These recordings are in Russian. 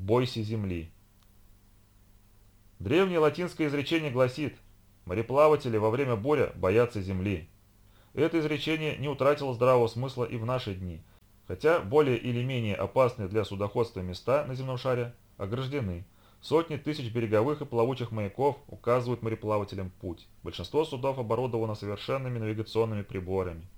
«Бойся земли». Древнее латинское изречение гласит «Мореплаватели во время боря боятся земли». Это изречение не утратило здравого смысла и в наши дни, хотя более или менее опасные для судоходства места на земном шаре ограждены. Сотни тысяч береговых и плавучих маяков указывают мореплавателям путь. Большинство судов оборудовано совершенными навигационными приборами.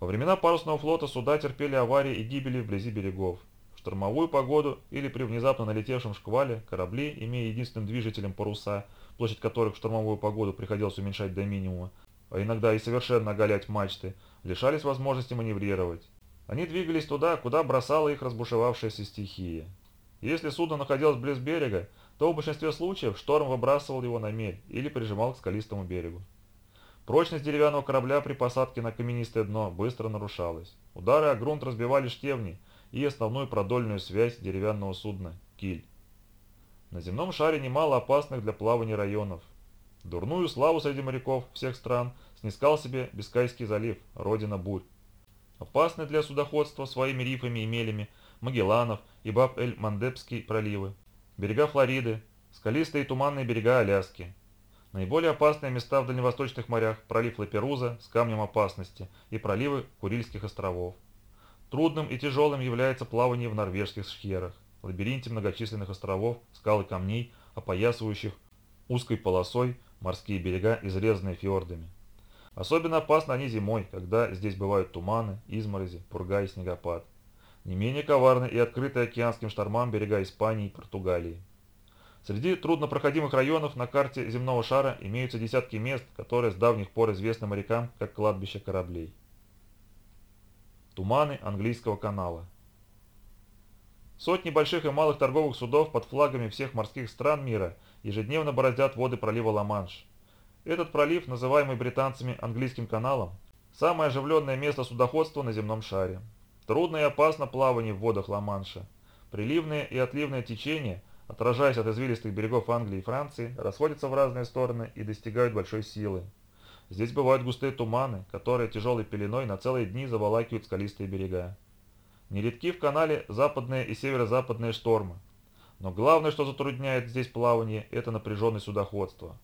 Во времена парусного флота суда терпели аварии и гибели вблизи берегов. Штормовую погоду или при внезапно налетевшем шквале корабли, имея единственным движителем паруса, площадь которых в штормовую погоду приходилось уменьшать до минимума, а иногда и совершенно оголять мачты, лишались возможности маневрировать. Они двигались туда, куда бросала их разбушевавшаяся стихия. Если судно находилось близ берега, то в большинстве случаев шторм выбрасывал его на мель или прижимал к скалистому берегу. Прочность деревянного корабля при посадке на каменистое дно быстро нарушалась. Удары о грунт разбивали штевни и основную продольную связь деревянного судна – киль. На земном шаре немало опасных для плавания районов. Дурную славу среди моряков всех стран снискал себе Бискайский залив, родина бурь. Опасны для судоходства своими рифами и мелями Магелланов и Баб-эль-Мандебский проливы, берега Флориды, скалистые и туманные берега Аляски. Наиболее опасные места в дальневосточных морях – пролив Лаперуза с камнем опасности и проливы Курильских островов. Трудным и тяжелым является плавание в норвежских шхерах, лабиринте многочисленных островов, скал и камней, опоясывающих узкой полосой морские берега, изрезанные фьордами. Особенно опасны они зимой, когда здесь бывают туманы, изморози, пурга и снегопад. Не менее коварны и открытые океанским штормам берега Испании и Португалии. Среди труднопроходимых районов на карте земного шара имеются десятки мест, которые с давних пор известны морякам как кладбище кораблей. Туманы английского канала Сотни больших и малых торговых судов под флагами всех морских стран мира ежедневно бороздят воды пролива Ла-Манш, этот пролив, называемый британцами английским каналом, самое оживленное место судоходства на земном шаре. Трудно и опасно плавание в водах Ла-Манша. Приливные и отливные течения, отражаясь от извилистых берегов Англии и Франции, расходятся в разные стороны и достигают большой силы. Здесь бывают густые туманы, которые тяжелой пеленой на целые дни заволакивают скалистые берега. Нередки в канале западные и северо-западные штормы. Но главное, что затрудняет здесь плавание, это напряженность судоходства.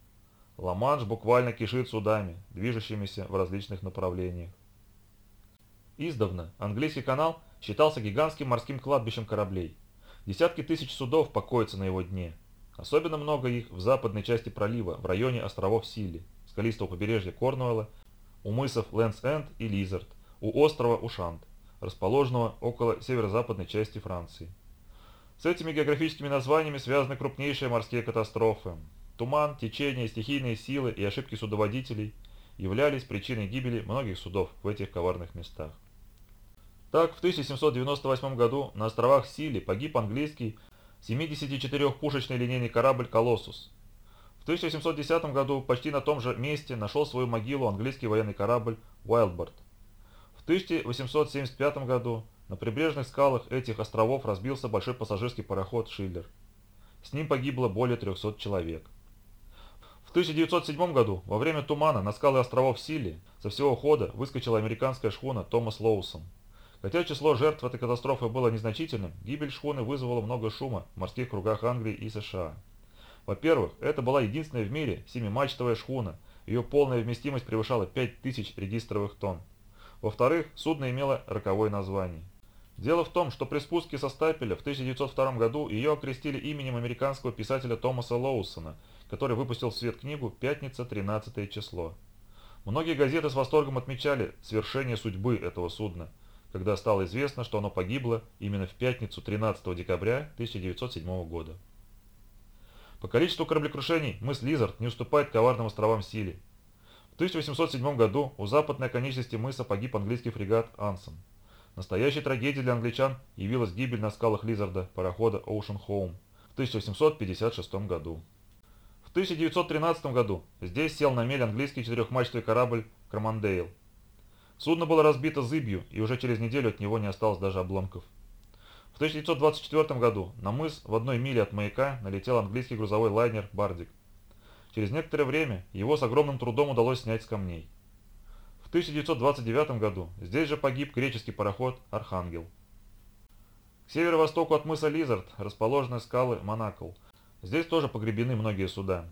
Ла-Манш буквально кишит судами, движущимися в различных направлениях. Издавна английский канал считался гигантским морским кладбищем кораблей. Десятки тысяч судов покоятся на его дне. Особенно много их в западной части пролива, в районе островов Силли, скалистого побережья Корнуэлла, у мысов Лэнс-Энд и Лизард, у острова Ушант, расположенного около северо-западной части Франции. С этими географическими названиями связаны крупнейшие морские катастрофы, Туман, течение, стихийные силы и ошибки судоводителей являлись причиной гибели многих судов в этих коварных местах. Так, в 1798 году на островах Сили погиб английский 74-пушечный линейный корабль «Колоссус». В 1810 году почти на том же месте нашел свою могилу английский военный корабль «Уайлдборд». В 1875 году на прибрежных скалах этих островов разбился большой пассажирский пароход «Шиллер». С ним погибло более 300 человек. В 1907 году, во время тумана на скалы островов Сили, со всего хода выскочила американская шхуна Томас Лоусон. Хотя число жертв этой катастрофы было незначительным, гибель шхуны вызвала много шума в морских кругах Англии и США. Во-первых, это была единственная в мире семимачтовая шхуна, ее полная вместимость превышала 5000 регистровых тонн. Во-вторых, судно имело роковое название. Дело в том, что при спуске со стапеля в 1902 году ее окрестили именем американского писателя Томаса Лоусона – который выпустил в свет книгу «Пятница, 13 число». Многие газеты с восторгом отмечали свершение судьбы этого судна, когда стало известно, что оно погибло именно в пятницу 13 декабря 1907 года. По количеству кораблекрушений мыс Лизард не уступает коварным островам Сили. В 1807 году у западной оконечности мыса погиб английский фрегат «Ансон». Настоящей трагедией для англичан явилась гибель на скалах Лизарда парохода Ocean Home в 1856 году. 1913 году здесь сел на мель английский четырехмачтовый корабль «Кромандейл». Судно было разбито зыбью, и уже через неделю от него не осталось даже обломков. В 1924 году на мыс в одной миле от маяка налетел английский грузовой лайнер «Бардик». Через некоторое время его с огромным трудом удалось снять с камней. В 1929 году здесь же погиб греческий пароход «Архангел». К северо-востоку от мыса Лизард расположены скалы Монакл. Здесь тоже погребены многие суда.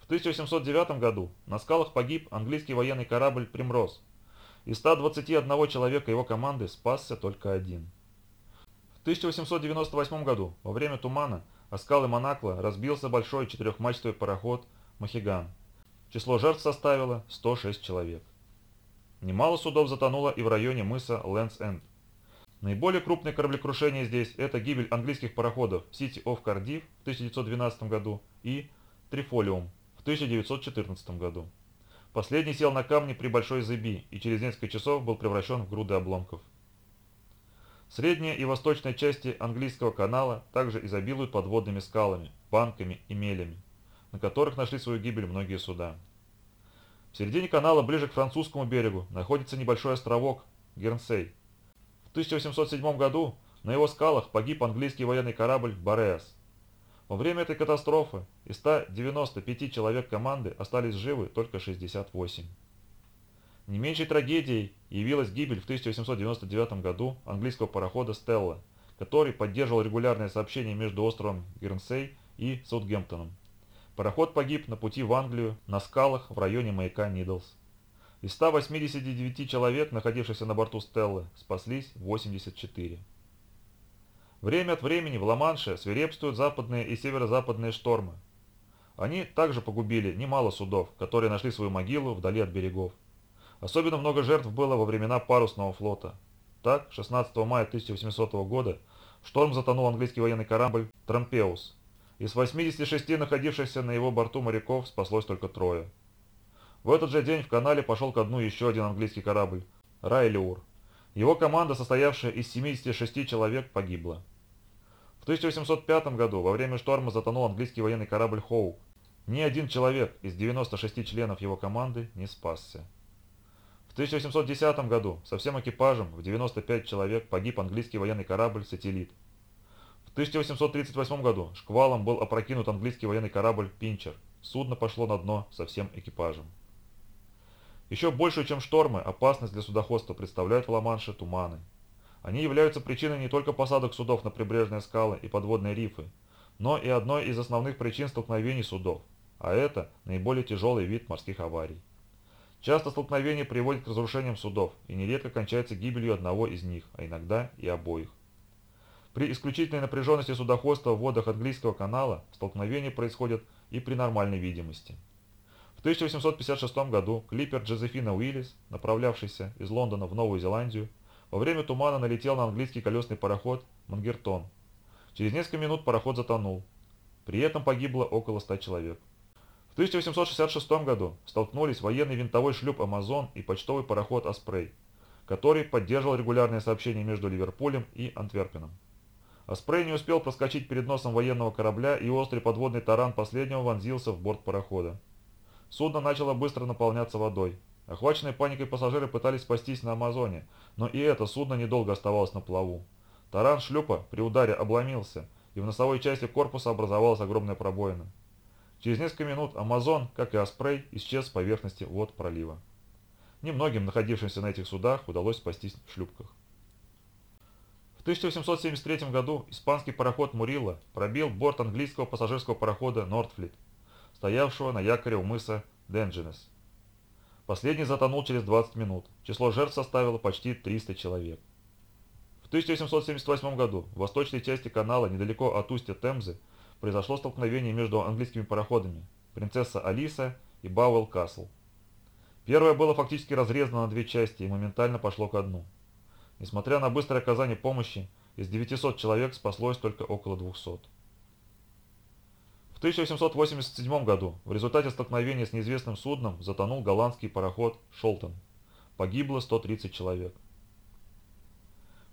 В 1809 году на скалах погиб английский военный корабль «Примроз». Из 121 человека его команды спасся только один. В 1898 году во время тумана о скалы Монакла разбился большой четырехмачтовый пароход «Махиган». Число жертв составило 106 человек. Немало судов затонуло и в районе мыса Лэнс-Энд. Наиболее крупные кораблекрушения здесь – это гибель английских пароходов City of Cardiff в 1912 году и Трифолиум в 1914 году. Последний сел на камни при Большой Зыби и через несколько часов был превращен в груды обломков. Средняя и восточная части английского канала также изобилуют подводными скалами, банками и мелями, на которых нашли свою гибель многие суда. В середине канала, ближе к французскому берегу, находится небольшой островок Гернсей. В 1807 году на его скалах погиб английский военный корабль «Бореас». Во время этой катастрофы из 195 человек команды остались живы только 68. Не меньшей трагедией явилась гибель в 1899 году английского парохода «Стелла», который поддерживал регулярное сообщение между островом Гернсей и Саутгемптоном. Пароход погиб на пути в Англию на скалах в районе маяка Нидлс. Из 189 человек, находившихся на борту Стеллы, спаслись 84. Время от времени в Ла-Манше свирепствуют западные и северо-западные штормы. Они также погубили немало судов, которые нашли свою могилу вдали от берегов. Особенно много жертв было во времена парусного флота. Так, 16 мая 1800 года шторм затонул английский военный корабль «Трампеус», из 86 находившихся на его борту моряков спаслось только трое. В этот же день в канале пошел ко дну еще один английский корабль – Райлиур. Его команда, состоявшая из 76 человек, погибла. В 1805 году во время шторма затонул английский военный корабль «Хоук». Ни один человек из 96 членов его команды не спасся. В 1810 году со всем экипажем в 95 человек погиб английский военный корабль «Сателлит». В 1838 году шквалом был опрокинут английский военный корабль «Пинчер». Судно пошло на дно со всем экипажем. Еще большую, чем штормы, опасность для судоходства представляют в Ла-Манше туманы. Они являются причиной не только посадок судов на прибрежные скалы и подводные рифы, но и одной из основных причин столкновений судов, а это наиболее тяжелый вид морских аварий. Часто столкновения приводят к разрушениям судов и нередко кончаются гибелью одного из них, а иногда и обоих. При исключительной напряженности судоходства в водах английского канала столкновения происходят и при нормальной видимости. В 1856 году клипер Джозефина Уиллис, направлявшийся из Лондона в Новую Зеландию, во время тумана налетел на английский колесный пароход «Мангертон». Через несколько минут пароход затонул. При этом погибло около 100 человек. В 1866 году столкнулись военный винтовой шлюп «Амазон» и почтовый пароход «Аспрей», который поддерживал регулярные сообщения между Ливерпулем и Антверпеном. Аспрей не успел проскочить перед носом военного корабля, и острый подводный таран последнего вонзился в борт парохода. Судно начало быстро наполняться водой. Охваченные паникой пассажиры пытались спастись на Амазоне, но и это судно недолго оставалось на плаву. Таран шлюпа при ударе обломился, и в носовой части корпуса образовалась огромная пробоина. Через несколько минут Амазон, как и Аспрей, исчез с поверхности вод пролива. Немногим, находившимся на этих судах, удалось спастись в шлюпках. В 1873 году испанский пароход «Мурилла» пробил борт английского пассажирского парохода «Нортфлит», стоявшего на якоре у мыса Денджинес. Последний затонул через 20 минут. Число жертв составило почти 300 человек. В 1878 году в восточной части канала, недалеко от устья Темзы, произошло столкновение между английскими пароходами «Принцесса Алиса» и «Бауэлл Касл». Первое было фактически разрезано на две части и моментально пошло ко дну. Несмотря на быстрое оказание помощи, из 900 человек спаслось только около 200. В 1887 году в результате столкновения с неизвестным судном затонул голландский пароход «Шолтон». Погибло 130 человек.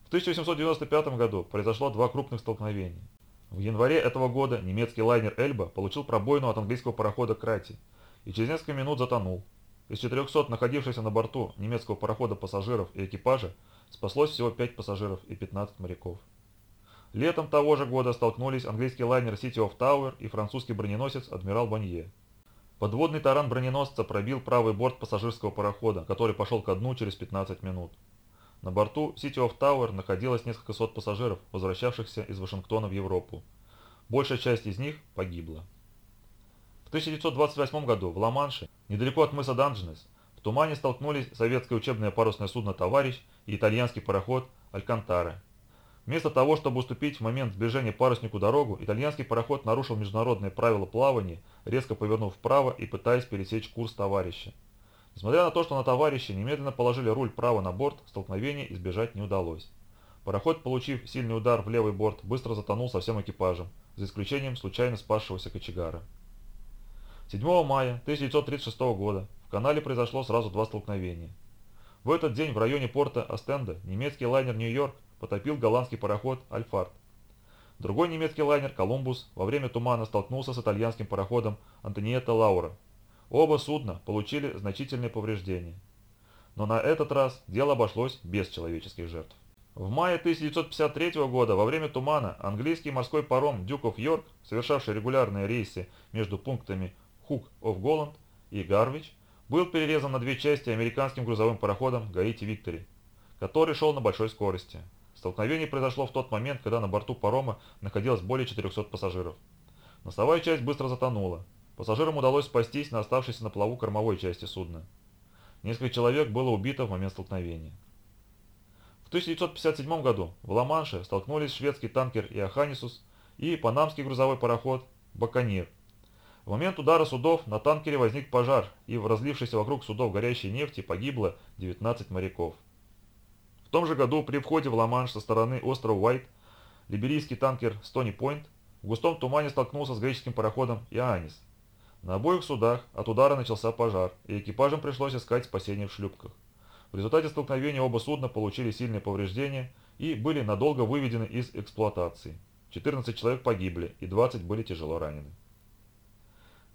В 1895 году произошло два крупных столкновения. В январе этого года немецкий лайнер «Эльба» получил пробоину от английского парохода «Крати» и через несколько минут затонул. Из 400 находившихся на борту немецкого парохода пассажиров и экипажа Спаслось всего 5 пассажиров и 15 моряков. Летом того же года столкнулись английский лайнер City of Tower и французский броненосец Адмирал Бонье. Подводный таран броненосца пробил правый борт пассажирского парохода, который пошел ко дну через 15 минут. На борту City of Tower находилось несколько сот пассажиров, возвращавшихся из Вашингтона в Европу. Большая часть из них погибла. В 1928 году в Ла-Манше, недалеко от мыса Данженес, в тумане столкнулись советское учебное парусное судно «Товарищ» и итальянский пароход «Алькантара». Вместо того, чтобы уступить в момент сближения паруснику дорогу, итальянский пароход нарушил международные правила плавания, резко повернув вправо и пытаясь пересечь курс товарища. Несмотря на то, что на товарища немедленно положили руль право на борт, столкновения избежать не удалось. Пароход, получив сильный удар в левый борт, быстро затонул со всем экипажем, за исключением случайно спасшегося кочегара. 7 мая 1936 года в канале произошло сразу два столкновения. В этот день в районе порта Остенда немецкий лайнер «Нью-Йорк» потопил голландский пароход «Альфард». Другой немецкий лайнер «Колумбус» во время тумана столкнулся с итальянским пароходом «Антониетта Лаура». Оба судна получили значительные повреждения. Но на этот раз дело обошлось без человеческих жертв. В мае 1953 года во время тумана английский морской паром Duke of York, совершавший регулярные рейсы между пунктами Хук of Голланд и Гарвич, был перерезан на две части американским грузовым пароходом Гаити Виктори, который шел на большой скорости. Столкновение произошло в тот момент, когда на борту парома находилось более 400 пассажиров. Носовая часть быстро затонула. Пассажирам удалось спастись на оставшейся на плаву кормовой части судна. Несколько человек было убито в момент столкновения. В 1957 году в Ла-Манше столкнулись шведский танкер Иоханнисус и панамский грузовой пароход Баканир. В момент удара судов на танкере возник пожар, и в разлившейся вокруг судов горящей нефти погибло 19 моряков. В том же году при входе в Ла-Манш со стороны острова Уайт либерийский танкер Стони Пойнт в густом тумане столкнулся с греческим пароходом Иоаннис. На обоих судах от удара начался пожар, и экипажам пришлось искать спасение в шлюпках. В результате столкновения оба судна получили сильные повреждения и были надолго выведены из эксплуатации. 14 человек погибли и 20 были тяжело ранены.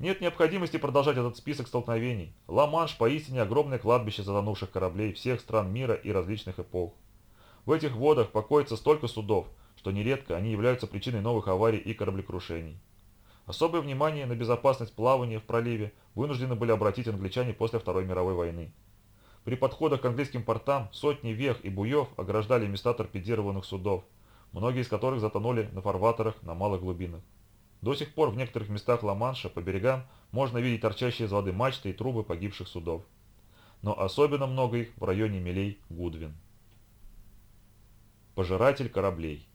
Нет необходимости продолжать этот список столкновений. Ла-Манш поистине огромное кладбище затонувших кораблей всех стран мира и различных эпох. В этих водах покоится столько судов, что нередко они являются причиной новых аварий и кораблекрушений. Особое внимание на безопасность плавания в проливе вынуждены были обратить англичане после Второй мировой войны. При подходах к английским портам сотни вех и буев ограждали места торпедированных судов, многие из которых затонули на фарватерах на малых глубинах. До сих пор в некоторых местах Ла-Манша по берегам можно видеть торчащие из воды мачты и трубы погибших судов. Но особенно много их в районе мелей Гудвин. Пожиратель кораблей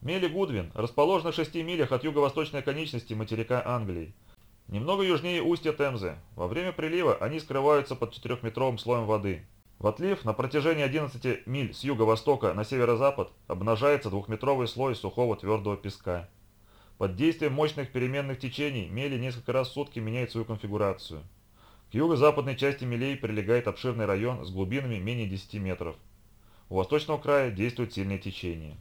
Мели Гудвин расположены в 6 милях от юго-восточной конечности материка Англии. Немного южнее устья Темзы. Во время прилива они скрываются под 4-метровым слоем воды. В отлив на протяжении 11 миль с юго-востока на северо-запад обнажается двухметровый слой сухого твердого песка. Под действием мощных переменных течений мели несколько раз в сутки меняют свою конфигурацию. К юго-западной части мелей прилегает обширный район с глубинами менее 10 метров. У восточного края действует сильное течение.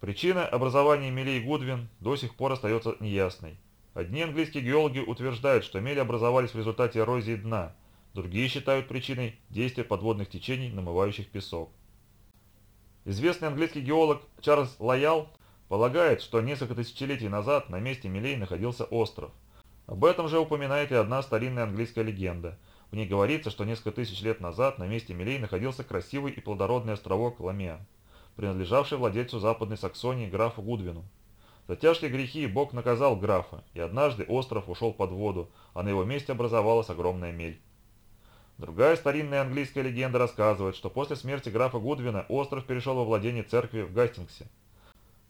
Причина образования мелей Гудвин до сих пор остается неясной. Одни английские геологи утверждают, что мели образовались в результате эрозии дна, другие считают причиной действия подводных течений, намывающих песок. Известный английский геолог Чарльз Лоял Полагает, что несколько тысячелетий назад на месте Милей находился остров. Об этом же упоминает и одна старинная английская легенда. В ней говорится, что несколько тысяч лет назад на месте Милей находился красивый и плодородный островок Ламеа, принадлежавший владельцу Западной Саксонии графу Гудвину. За тяжкие грехи Бог наказал графа, и однажды остров ушел под воду, а на его месте образовалась огромная мель. Другая старинная английская легенда рассказывает, что после смерти графа Гудвина остров перешел во владение церкви в Гастингсе.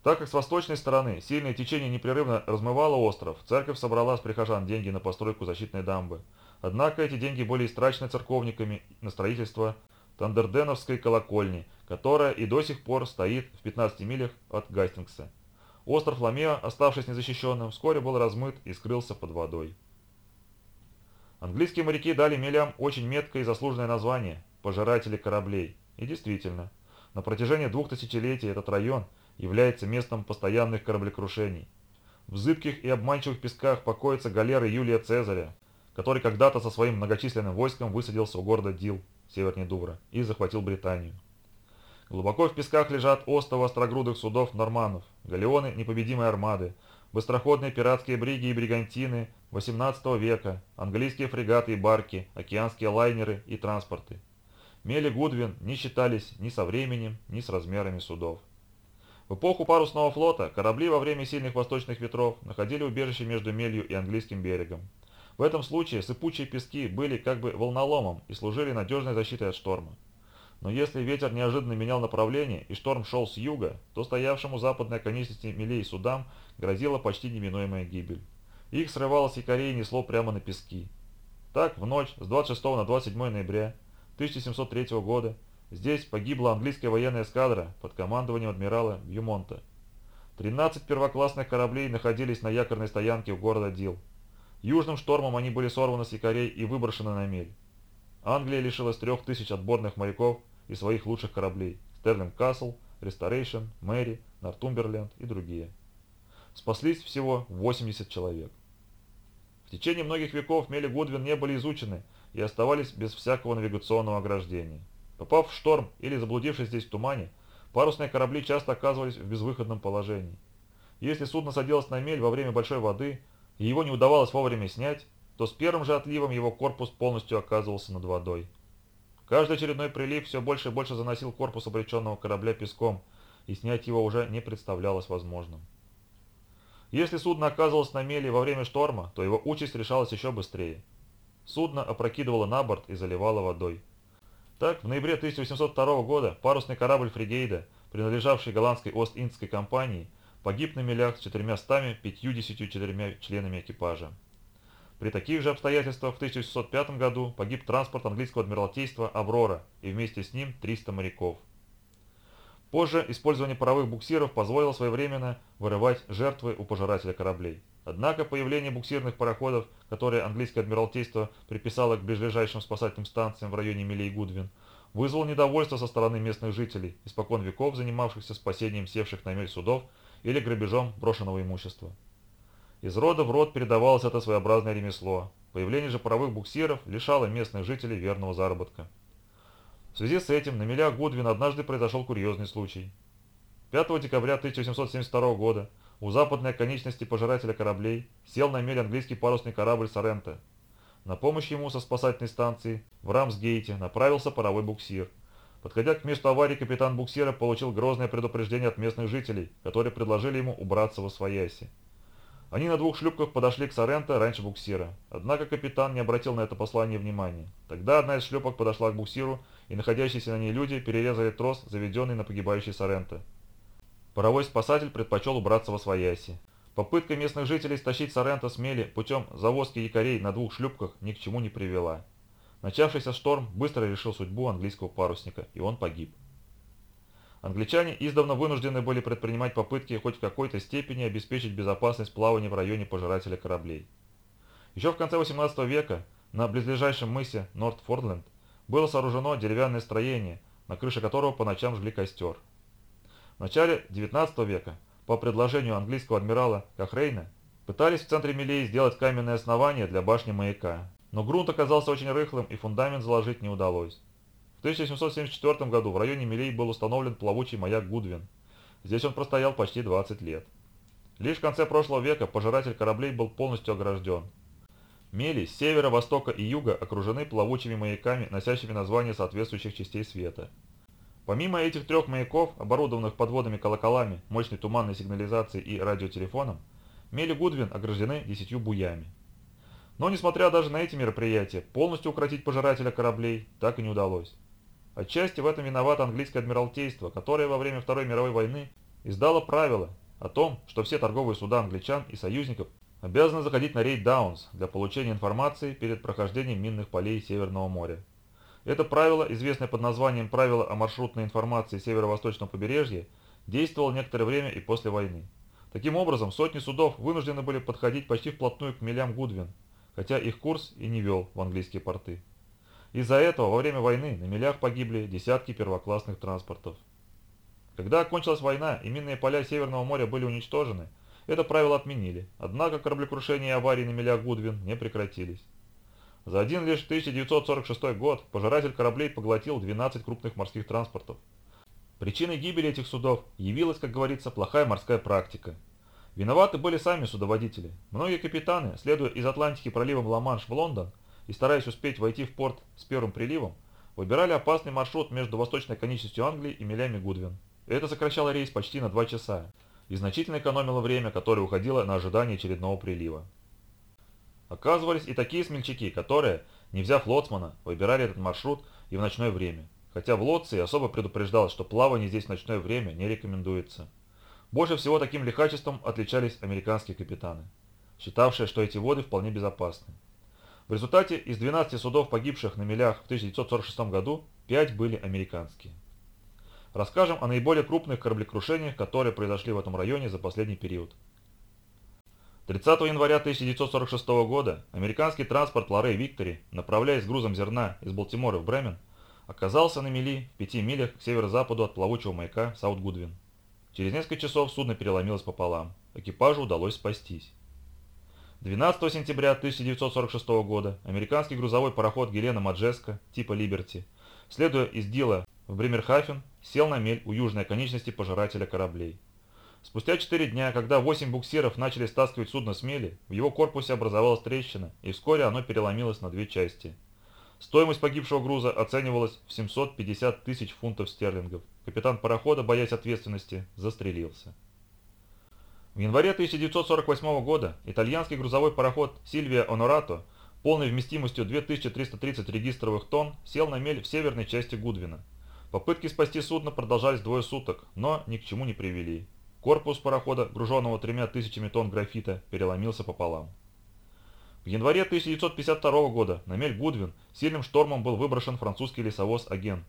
Так как с восточной стороны сильное течение непрерывно размывало остров, церковь собрала с прихожан деньги на постройку защитной дамбы. Однако эти деньги были истрачены церковниками на строительство Тандерденовской колокольни, которая и до сих пор стоит в 15 милях от Гастингса. Остров Ламеа, оставшись незащищенным, вскоре был размыт и скрылся под водой. Английские моряки дали мелям очень меткое и заслуженное название – «пожиратели кораблей». И действительно, на протяжении двух тысячелетий этот район – является местом постоянных кораблекрушений. В зыбких и обманчивых песках покоятся галеры Юлия Цезаря, который когда-то со своим многочисленным войском высадился у города Дил, севернее Дувра, и захватил Британию. Глубоко в песках лежат остовы острогрудых судов норманов, галеоны непобедимой армады, быстроходные пиратские бриги и бригантины 18 века, английские фрегаты и барки, океанские лайнеры и транспорты. Мели Гудвин не считались ни со временем, ни с размерами судов. В эпоху парусного флота корабли во время сильных восточных ветров находили убежище между Мелью и английским берегом. В этом случае сыпучие пески были как бы волноломом и служили надежной защитой от шторма. Но если ветер неожиданно менял направление и шторм шел с юга, то стоявшему западной оконечности мелей судам грозила почти неминуемая гибель. Их срывало с якорей и несло прямо на пески. Так, в ночь с 26 на 27 ноября 1703 года здесь погибла английская военная эскадра под командованием адмирала Бьюмонта. 13 первоклассных кораблей находились на якорной стоянке у города Дил. Южным штормом они были сорваны с якорей и выброшены на мель. Англия лишилась трех тысяч отборных моряков и своих лучших кораблей – Стерлинг Касл, Ресторейшн, Мэри, Нортумберленд и другие. Спаслись всего 80 человек. В течение многих веков мели Гудвин не были изучены и оставались без всякого навигационного ограждения. Попав в шторм или заблудившись здесь в тумане, парусные корабли часто оказывались в безвыходном положении. Если судно садилось на мель во время большой воды, и его не удавалось вовремя снять, то с первым же отливом его корпус полностью оказывался над водой. Каждый очередной прилив все больше и больше заносил корпус обреченного корабля песком, и снять его уже не представлялось возможным. Если судно оказывалось на мели во время шторма, то его участь решалась еще быстрее. Судно опрокидывало на борт и заливало водой. Так, в ноябре 1802 года парусный корабль Фригейда, принадлежавший голландской Ост-Индской компании, погиб на мелях с 454 членами экипажа. При таких же обстоятельствах в 1805 году погиб транспорт английского адмиралтейства «Аврора» и вместе с ним 300 моряков. Позже использование паровых буксиров позволило своевременно вырывать жертвы у пожирателя кораблей. Однако появление буксирных пароходов, которые английское адмиралтейство приписало к ближайшим спасательным станциям в районе Милей Гудвин, вызвало недовольство со стороны местных жителей, испокон веков занимавшихся спасением севших на мель судов или грабежом брошенного имущества. Из рода в род передавалось это своеобразное ремесло. Появление же паровых буксиров лишало местных жителей верного заработка. В связи с этим на мелях Гудвин однажды произошел курьезный случай. 5 декабря 1772 года у западной конечности пожирателя кораблей сел на мель английский парусный корабль «Соренто». На помощь ему со спасательной станции в Рамсгейте направился паровой буксир – Подходя к месту аварии, капитан буксира получил грозное предупреждение от местных жителей, которые предложили ему убраться во свояси. Они на двух шлюпках подошли к Соренто раньше буксира. Однако капитан не обратил на это послание внимания. Тогда одна из шлюпок подошла к буксиру, и находящиеся на ней люди перерезали трос, заведенный на погибающий Соренто. Паровой спасатель предпочел убраться во свояси. Попытка местных жителей стащить Соренто с мели путем завозки якорей на двух шлюпках ни к чему не привела. Начавшийся шторм быстро решил судьбу английского парусника, и он погиб. Англичане издавна вынуждены были предпринимать попытки хоть в какой-то степени обеспечить безопасность плавания в районе пожирателя кораблей. Еще в конце 18 века на близлежащем мысе Норт-Фордленд было сооружено деревянное строение, на крыше которого по ночам жгли костер. В начале 19 века, по предложению английского адмирала Кахрейна, пытались в центре Милей сделать каменное основание для башни маяка, но грунт оказался очень рыхлым и фундамент заложить не удалось. В 1774 году в районе Милей был установлен плавучий маяк Гудвин. Здесь он простоял почти 20 лет. Лишь в конце прошлого века пожиратель кораблей был полностью огражден. Мели с севера, востока и юга окружены плавучими маяками, носящими названия соответствующих частей света. Помимо этих трех маяков, оборудованных подводными колоколами, мощной туманной сигнализацией и радиотелефоном, мели Гудвин ограждены десятью буями. Но, несмотря даже на эти мероприятия, полностью укротить пожирателя кораблей так и не удалось. Отчасти в этом виновато английское адмиралтейство, которое во время Второй мировой войны издало правило о том, что все торговые суда англичан и союзников обязаны заходить на рейд Даунс для получения информации перед прохождением минных полей Северного моря. Это правило, известное под названием «Правило о маршрутной информации северо-восточного побережья», действовало некоторое время и после войны. Таким образом, сотни судов вынуждены были подходить почти вплотную к милям Гудвин, хотя их курс и не вел в английские порты. Из-за этого во время войны на милях погибли десятки первоклассных транспортов. Когда окончилась война и минные поля Северного моря были уничтожены, это правило отменили, однако кораблекрушения и аварии на милях Гудвин не прекратились. За один лишь 1946 год пожиратель кораблей поглотил 12 крупных морских транспортов. Причиной гибели этих судов явилась, как говорится, плохая морская практика – Виноваты были сами судоводители. Многие капитаны, следуя из Атлантики проливом Ла-Манш в Лондон и стараясь успеть войти в порт с первым приливом, выбирали опасный маршрут между восточной конечностью Англии и милями Гудвин. Это сокращало рейс почти на 2 часа и значительно экономило время, которое уходило на ожидание очередного прилива. Оказывались и такие смельчаки, которые, не взяв лоцмана, выбирали этот маршрут и в ночное время, хотя в Лоции особо предупреждалось, что плавание здесь в ночное время не рекомендуется. Больше всего таким лихачеством отличались американские капитаны, считавшие, что эти воды вполне безопасны. В результате из 12 судов, погибших на мелях в 1946 году, 5 были американские. Расскажем о наиболее крупных кораблекрушениях, которые произошли в этом районе за последний период. 30 января 1946 года американский транспорт Лорей Виктори, направляясь грузом зерна из Балтимора в Бремен, оказался на мели в 5 милях к северо-западу от плавучего маяка Саут-Гудвин. Через несколько часов судно переломилось пополам. Экипажу удалось спастись. 12 сентября 1946 года американский грузовой пароход Гелена Маджеска типа Либерти, следуя из Дила в Бремерхафен, сел на мель у южной конечности пожирателя кораблей. Спустя 4 дня, когда 8 буксиров начали стаскивать судно с мели, в его корпусе образовалась трещина, и вскоре оно переломилось на две части – Стоимость погибшего груза оценивалась в 750 тысяч фунтов стерлингов. Капитан парохода, боясь ответственности, застрелился. В январе 1948 года итальянский грузовой пароход «Сильвия Онорато» полной вместимостью 2330 регистровых тонн сел на мель в северной части Гудвина. Попытки спасти судно продолжались двое суток, но ни к чему не привели. Корпус парохода, груженного тремя тысячами тонн графита, переломился пополам. В январе 1952 года на мель Гудвин сильным штормом был выброшен французский лесовоз «Аген»,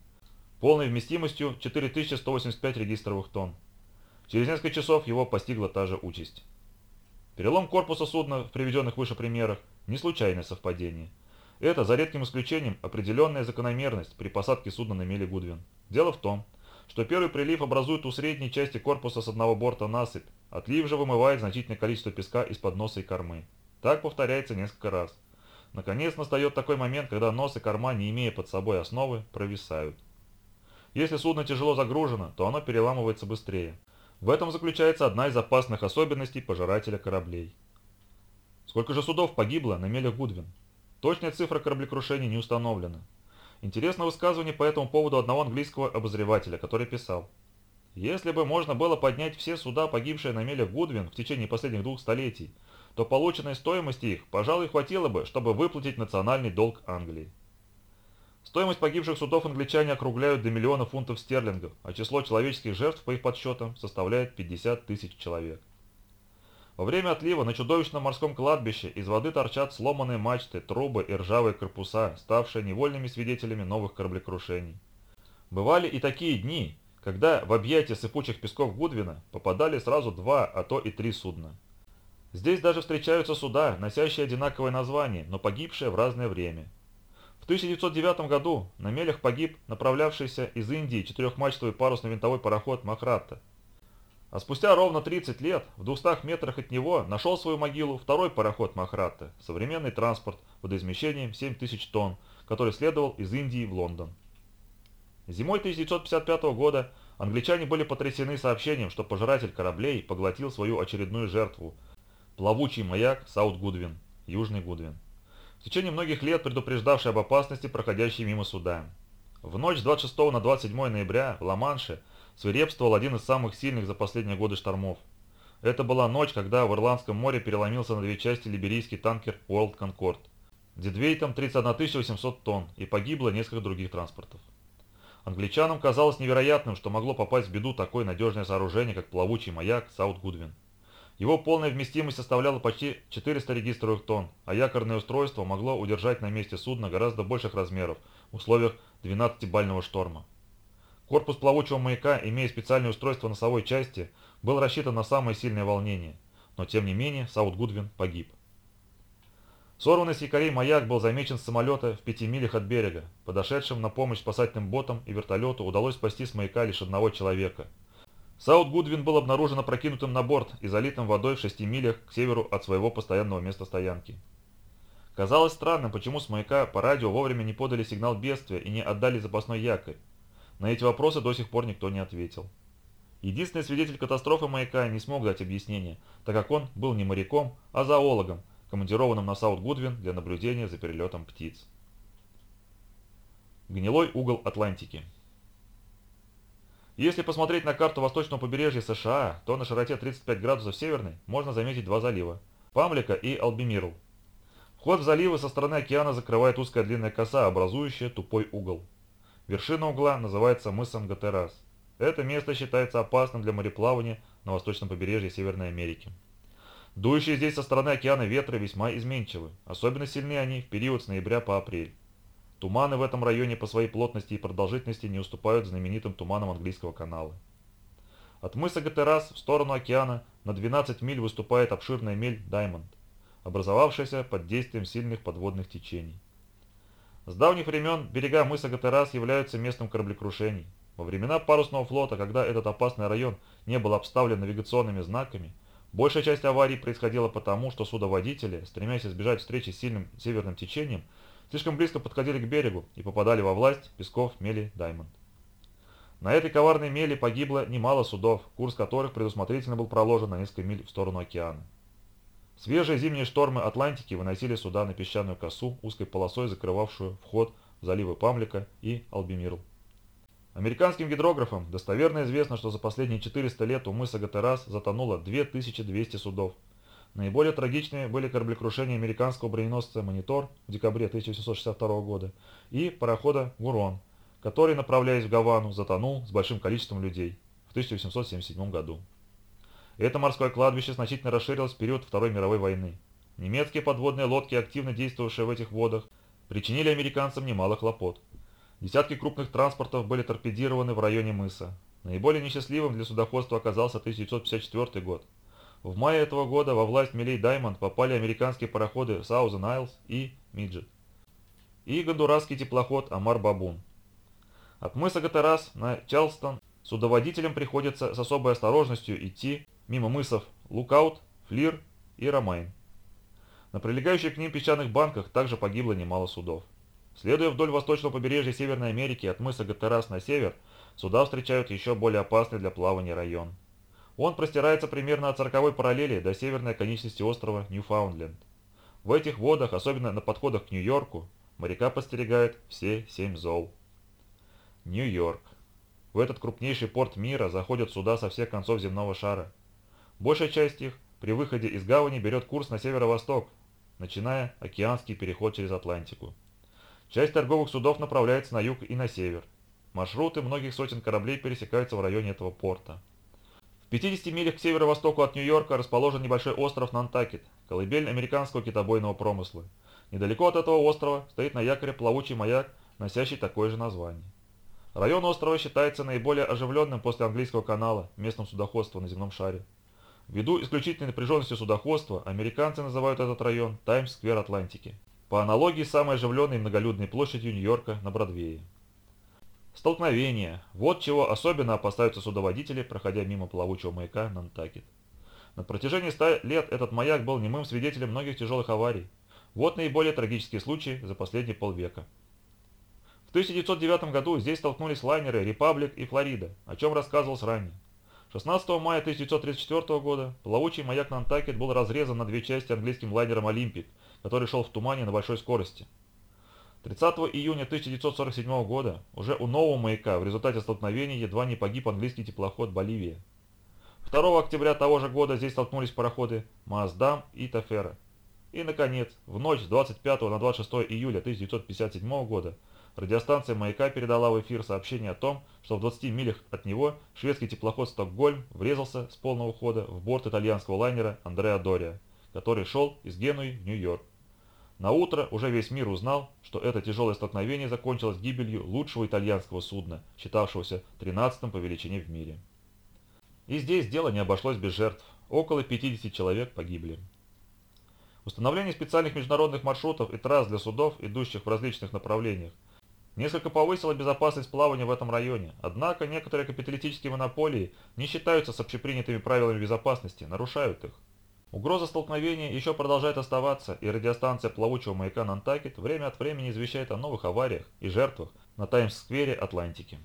полной вместимостью 4185 регистровых тонн. Через несколько часов его постигла та же участь. Перелом корпуса судна в приведенных выше примерах – не случайное совпадение. Это, за редким исключением, определенная закономерность при посадке судна на мели Гудвин. Дело в том, что первый прилив образует у средней части корпуса с одного борта насыпь, отлив же вымывает значительное количество песка из-под носа и кормы. Так повторяется несколько раз. Наконец настает такой момент, когда нос и корма, не имея под собой основы, провисают. Если судно тяжело загружено, то оно переламывается быстрее. В этом заключается одна из опасных особенностей пожирателя кораблей. Сколько же судов погибло на мелях Гудвин? Точная цифра кораблекрушений не установлена. Интересно высказывание по этому поводу одного английского обозревателя, который писал. Если бы можно было поднять все суда, погибшие на мелях Гудвин в течение последних двух столетий, то полученной стоимости их, пожалуй, хватило бы, чтобы выплатить национальный долг Англии. Стоимость погибших судов англичане округляют до миллиона фунтов стерлингов, а число человеческих жертв, по их подсчетам, составляет 50 тысяч человек. Во время отлива на чудовищном морском кладбище из воды торчат сломанные мачты, трубы и ржавые корпуса, ставшие невольными свидетелями новых кораблекрушений. Бывали и такие дни, когда в объятия сыпучих песков Гудвина попадали сразу два, а то и три судна. Здесь даже встречаются суда, носящие одинаковое название, но погибшие в разное время. В 1909 году на мелях погиб направлявшийся из Индии четырехмачтовый парусно-винтовой пароход «Махратта». А спустя ровно 30 лет, в 200 метрах от него, нашел свою могилу второй пароход «Махратта», современный транспорт водоизмещением 7000 тонн, который следовал из Индии в Лондон. Зимой 1955 года англичане были потрясены сообщением, что пожиратель кораблей поглотил свою очередную жертву – Плавучий маяк Саут-Гудвин, Южный Гудвин. В течение многих лет предупреждавший об опасности, проходящей мимо суда. В ночь с 26 на 27 ноября в Ла-Манше свирепствовал один из самых сильных за последние годы штормов. Это была ночь, когда в Ирландском море переломился на две части либерийский танкер World Concord. Дедвейтом 31 800 тонн и погибло несколько других транспортов. Англичанам казалось невероятным, что могло попасть в беду такое надежное сооружение, как плавучий маяк Саут-Гудвин. Его полная вместимость составляла почти 400 регистровых тонн, а якорное устройство могло удержать на месте судна гораздо больших размеров в условиях 12-бального шторма. Корпус плавучего маяка, имея специальное устройство носовой части, был рассчитан на самое сильное волнение, но тем не менее Саут Гудвин погиб. Сорванный с якорей маяк был замечен с самолета в пяти милях от берега. Подошедшим на помощь спасательным ботам и вертолету удалось спасти с маяка лишь одного человека – Саут Гудвин был обнаружен опрокинутым на борт и залитым водой в шести милях к северу от своего постоянного места стоянки. Казалось странным, почему с маяка по радио вовремя не подали сигнал бедствия и не отдали запасной якорь. На эти вопросы до сих пор никто не ответил. Единственный свидетель катастрофы маяка не смог дать объяснение, так как он был не моряком, а зоологом, командированным на Саут Гудвин для наблюдения за перелетом птиц. Гнилой угол Атлантики. Если посмотреть на карту восточного побережья США, то на широте 35 градусов северной можно заметить два залива – Памлика и Албимирл. Вход в заливы со стороны океана закрывает узкая длинная коса, образующая тупой угол. Вершина угла называется мысом Гатерас. Это место считается опасным для мореплавания на восточном побережье Северной Америки. Дующие здесь со стороны океана ветры весьма изменчивы, особенно сильны они в период с ноября по апрель. Туманы в этом районе по своей плотности и продолжительности не уступают знаменитым туманам английского канала. От мыса Гатерас в сторону океана на 12 миль выступает обширная мель Даймонд, образовавшаяся под действием сильных подводных течений. С давних времен берега мыса Гатерас являются местом кораблекрушений. Во времена парусного флота, когда этот опасный район не был обставлен навигационными знаками, большая часть аварий происходила потому, что судоводители, стремясь избежать встречи с сильным северным течением, слишком близко подходили к берегу и попадали во власть песков мели Даймонд. На этой коварной мели погибло немало судов, курс которых предусмотрительно был проложен на несколько миль в сторону океана. Свежие зимние штормы Атлантики выносили суда на песчаную косу, узкой полосой закрывавшую вход в заливы Памлика и Албимирл. Американским гидрографам достоверно известно, что за последние 400 лет у мыса Гатерас затонуло 2200 судов, Наиболее трагичными были кораблекрушения американского броненосца «Монитор» в декабре 1862 года и парохода «Гурон», который, направляясь в Гавану, затонул с большим количеством людей в 1877 году. Это морское кладбище значительно расширилось в период Второй мировой войны. Немецкие подводные лодки, активно действовавшие в этих водах, причинили американцам немало хлопот. Десятки крупных транспортов были торпедированы в районе мыса. Наиболее несчастливым для судоходства оказался 1954 год, в мае этого года во власть Милей Даймонд попали американские пароходы Саузен Айлс и Миджет и гондурасский теплоход Амар Бабун. От мыса Гатерас на Чарлстон судоводителям приходится с особой осторожностью идти мимо мысов Лукаут, Фир и Ромайн. На прилегающих к ним песчаных банках также погибло немало судов. Следуя вдоль восточного побережья Северной Америки от мыса Гатерас на север, суда встречают еще более опасный для плавания район. Он простирается примерно от 40 параллели до северной конечности острова Ньюфаундленд. В этих водах, особенно на подходах к Нью-Йорку, моряка подстерегают все семь зол. Нью-Йорк. В этот крупнейший порт мира заходят суда со всех концов земного шара. Большая часть их при выходе из гавани берет курс на северо-восток, начиная океанский переход через Атлантику. Часть торговых судов направляется на юг и на север. Маршруты многих сотен кораблей пересекаются в районе этого порта. В 50 милях к северо-востоку от Нью-Йорка расположен небольшой остров Нантакет, колыбель американского китобойного промысла. Недалеко от этого острова стоит на якоре плавучий маяк, носящий такое же название. Район острова считается наиболее оживленным после английского канала, местным судоходства на земном шаре. Ввиду исключительной напряженности судоходства, американцы называют этот район Таймс-сквер Атлантики. По аналогии с самой оживленной и многолюдной площадью Нью-Йорка на Бродвее. Столкновения. Вот чего особенно опасаются судоводители, проходя мимо плавучего маяка Нантакет. На протяжении ста лет этот маяк был немым свидетелем многих тяжелых аварий. Вот наиболее трагические случаи за последние полвека. В 1909 году здесь столкнулись лайнеры «Репаблик» и «Флорида», о чем рассказывалось ранее. 16 мая 1934 года плавучий маяк Нантакет был разрезан на две части английским лайнером «Олимпик», который шел в тумане на большой скорости. 30 июня 1947 года уже у нового маяка в результате столкновений едва не погиб английский теплоход «Боливия». 2 октября того же года здесь столкнулись пароходы «Маасдам» и «Тафера». И, наконец, в ночь с 25 на 26 июля 1957 года радиостанция «Маяка» передала в эфир сообщение о том, что в 20 милях от него шведский теплоход «Стокгольм» врезался с полного хода в борт итальянского лайнера «Андреа Дория», который шел из Генуи в Нью-Йорк. На утро уже весь мир узнал, что это тяжелое столкновение закончилось гибелью лучшего итальянского судна, считавшегося 13-м по величине в мире. И здесь дело не обошлось без жертв. Около 50 человек погибли. Установление специальных международных маршрутов и трасс для судов, идущих в различных направлениях, несколько повысило безопасность плавания в этом районе. Однако некоторые капиталистические монополии не считаются с общепринятыми правилами безопасности, нарушают их. Угроза столкновения еще продолжает оставаться, и радиостанция плавучего маяка Нантакет время от времени извещает о новых авариях и жертвах на Таймс-сквере Атлантики.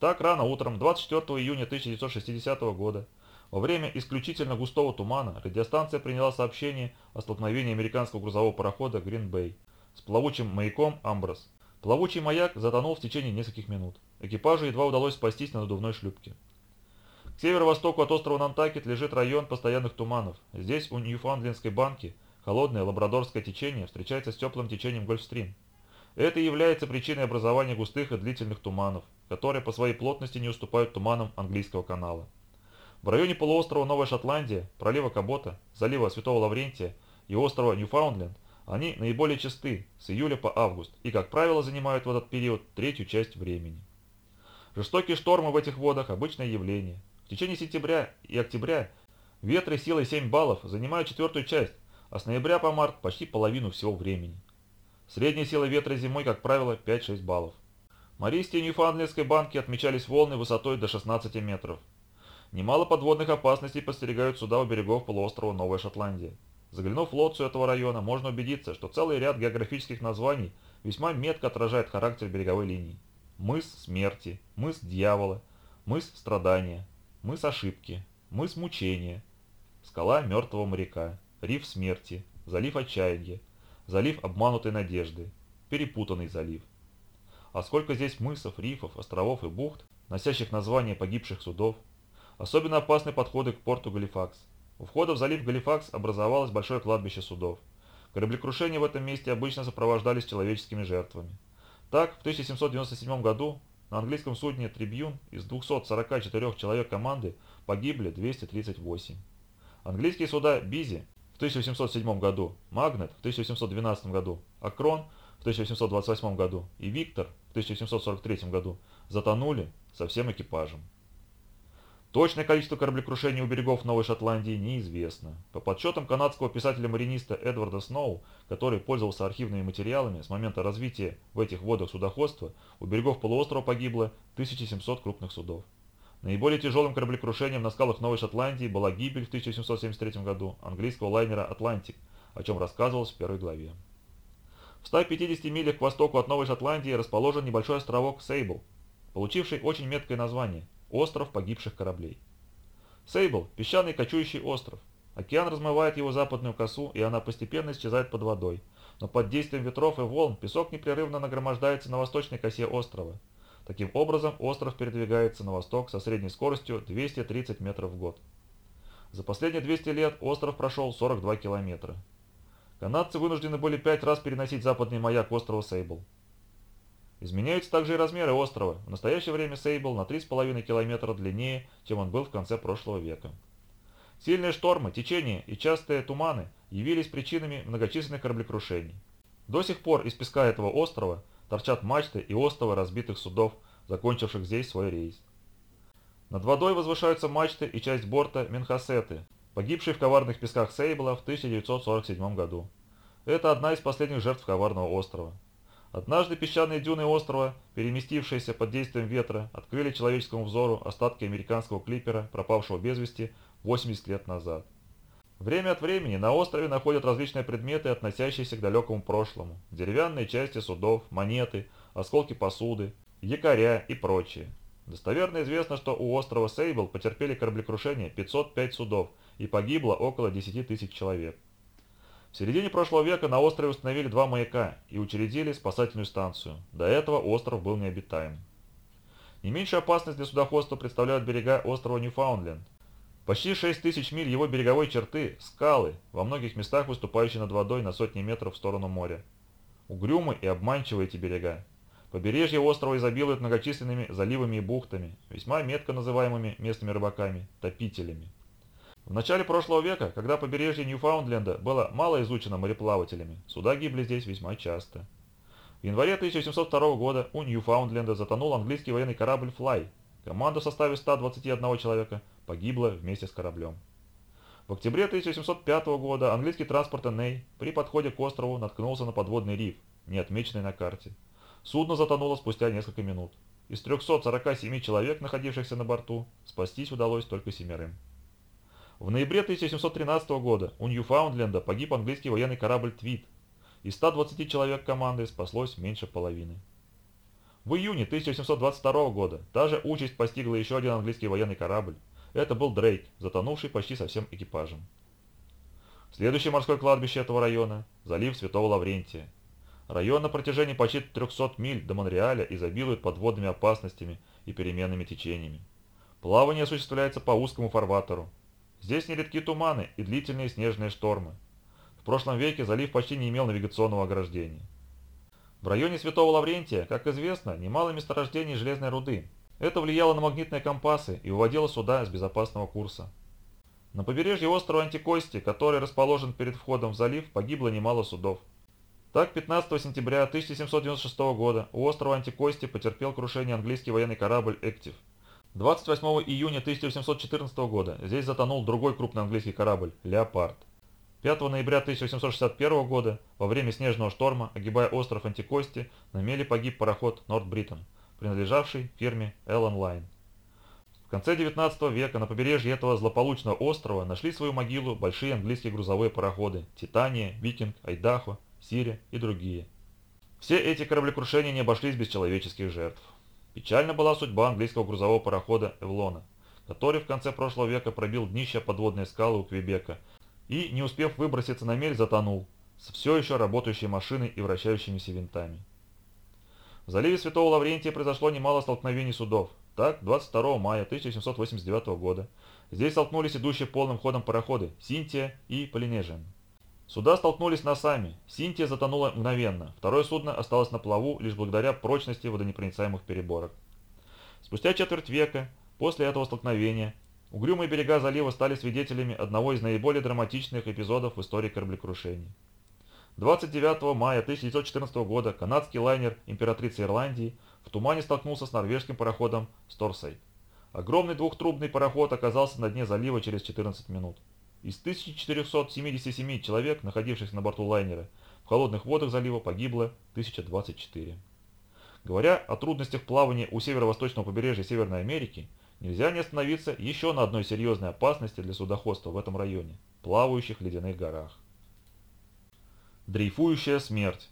Так, рано утром 24 июня 1960 года, во время исключительно густого тумана, радиостанция приняла сообщение о столкновении американского грузового парохода Bay с плавучим маяком Амброс. Плавучий маяк затонул в течение нескольких минут. Экипажу едва удалось спастись на надувной шлюпке. К северо-востоку от острова Нантакет лежит район постоянных туманов. Здесь у Ньюфаундлендской банки холодное лабрадорское течение встречается с теплым течением Гольфстрим. Это является причиной образования густых и длительных туманов, которые по своей плотности не уступают туманам английского канала. В районе полуострова Новая Шотландия, пролива Кабота, залива Святого Лаврентия и острова Ньюфаундленд они наиболее часты с июля по август и, как правило, занимают в этот период третью часть времени. Жестокие штормы в этих водах – обычное явление. В течение сентября и октября ветры силой 7 баллов занимают четвертую часть, а с ноября по март почти половину всего времени. Средняя сила ветра зимой, как правило, 5-6 баллов. Мористе Ньюфаундлендской банке отмечались волны высотой до 16 метров. Немало подводных опасностей подстерегают суда у берегов полуострова Новая Шотландия. Заглянув в лоцию этого района, можно убедиться, что целый ряд географических названий весьма метко отражает характер береговой линии. Мыс Смерти, мыс Дьявола, мыс Страдания, мыс Ошибки, мыс Мучения, скала Мертвого моряка, риф Смерти, залив Отчаяния, залив Обманутой Надежды, перепутанный залив. А сколько здесь мысов, рифов, островов и бухт, носящих названия погибших судов. Особенно опасны подходы к порту Галифакс. У входа в залив Галифакс образовалось большое кладбище судов. Кораблекрушения в этом месте обычно сопровождались человеческими жертвами. Так, в 1797 году на английском судне «Трибьюн» из 244 человек команды погибли 238. Английские суда «Бизи» в 1807 году, «Магнет» в 1812 году, «Акрон» в 1828 году и «Виктор» в 1743 году затонули со всем экипажем. Точное количество кораблекрушений у берегов Новой Шотландии неизвестно. По подсчетам канадского писателя-мариниста Эдварда Сноу, который пользовался архивными материалами с момента развития в этих водах судоходства, у берегов полуострова погибло 1700 крупных судов. Наиболее тяжелым кораблекрушением на скалах Новой Шотландии была гибель в 1773 году английского лайнера «Атлантик», о чем рассказывалось в первой главе. В 150 милях к востоку от Новой Шотландии расположен небольшой островок Сейбл, получивший очень меткое название Остров погибших кораблей. Сейбл – песчаный кочующий остров. Океан размывает его западную косу, и она постепенно исчезает под водой. Но под действием ветров и волн песок непрерывно нагромождается на восточной косе острова. Таким образом, остров передвигается на восток со средней скоростью 230 метров в год. За последние 200 лет остров прошел 42 километра. Канадцы вынуждены были пять раз переносить западный маяк острова Сейбл. Изменяются также и размеры острова. В настоящее время Сейбл на 3,5 километра длиннее, чем он был в конце прошлого века. Сильные штормы, течения и частые туманы явились причинами многочисленных кораблекрушений. До сих пор из песка этого острова торчат мачты и остовы разбитых судов, закончивших здесь свой рейс. Над водой возвышаются мачты и часть борта Менхасеты, погибшей в коварных песках Сейбла в 1947 году. Это одна из последних жертв коварного острова. Однажды песчаные дюны острова, переместившиеся под действием ветра, открыли человеческому взору остатки американского клипера, пропавшего без вести 80 лет назад. Время от времени на острове находят различные предметы, относящиеся к далекому прошлому. Деревянные части судов, монеты, осколки посуды, якоря и прочее. Достоверно известно, что у острова Сейбл потерпели кораблекрушение 505 судов и погибло около 10 тысяч человек. В середине прошлого века на острове установили два маяка и учредили спасательную станцию. До этого остров был необитаем. Не меньшую опасность для судоходства представляют берега острова Ньюфаундленд. Почти 6 тысяч миль его береговой черты – скалы, во многих местах выступающие над водой на сотни метров в сторону моря. Угрюмы и обманчивы эти берега. Побережье острова изобилует многочисленными заливами и бухтами, весьма метко называемыми местными рыбаками – топителями. В начале прошлого века, когда побережье Ньюфаундленда было мало изучено мореплавателями, суда гибли здесь весьма часто. В январе 1702 года у Ньюфаундленда затонул английский военный корабль «Флай». Команда в составе 121 человека погибла вместе с кораблем. В октябре 1705 года английский транспорт «Эней» при подходе к острову наткнулся на подводный риф, не отмеченный на карте. Судно затонуло спустя несколько минут. Из 347 человек, находившихся на борту, спастись удалось только семерым. В ноябре 1713 года у Ньюфаундленда погиб английский военный корабль «Твит». Из 120 человек команды спаслось меньше половины. В июне 1722 года та же участь постигла еще один английский военный корабль. Это был Дрейк, затонувший почти со всем экипажем. Следующее морское кладбище этого района – залив Святого Лаврентия. Район на протяжении почти 300 миль до Монреаля изобилует подводными опасностями и переменными течениями. Плавание осуществляется по узкому фарватеру. Здесь нередки туманы и длительные снежные штормы. В прошлом веке залив почти не имел навигационного ограждения. В районе Святого Лаврентия, как известно, немало месторождений железной руды. Это влияло на магнитные компасы и выводило суда с безопасного курса. На побережье острова Антикости, который расположен перед входом в залив, погибло немало судов. Так, 15 сентября 1796 года у острова Антикости потерпел крушение английский военный корабль «Эктив». 28 июня 1814 года здесь затонул другой крупный английский корабль «Леопард». 5 ноября 1861 года во время снежного шторма, огибая остров Антикости, на мели погиб пароход «Норт Бриттон», принадлежавший фирме Аллен Лайн. В конце 19 века на побережье этого злополучного острова нашли свою могилу большие английские грузовые пароходы «Титания», «Викинг», «Айдахо», Сири и другие. Все эти кораблекрушения не обошлись без человеческих жертв. Печальна была судьба английского грузового парохода «Эвлона», который в конце прошлого века пробил днище подводной скалы у Квебека и, не успев выброситься на мель, затонул с все еще работающей машиной и вращающимися винтами. В заливе Святого Лаврентия произошло немало столкновений судов. Так, 22 мая 1789 года здесь столкнулись идущие полным ходом пароходы «Синтия» и «Полинежиан». Суда столкнулись носами. Синтия затонула мгновенно. Второе судно осталось на плаву лишь благодаря прочности водонепроницаемых переборок. Спустя четверть века после этого столкновения угрюмые берега залива стали свидетелями одного из наиболее драматичных эпизодов в истории кораблекрушений. 29 мая 1914 года канадский лайнер «Императрица Ирландии» в тумане столкнулся с норвежским пароходом «Сторсайд». Огромный двухтрубный пароход оказался на дне залива через 14 минут. Из 1477 человек, находившихся на борту лайнера, в холодных водах залива погибло 1024. Говоря о трудностях плавания у северо-восточного побережья Северной Америки, нельзя не остановиться еще на одной серьезной опасности для судоходства в этом районе – плавающих ледяных горах. Дрейфующая смерть.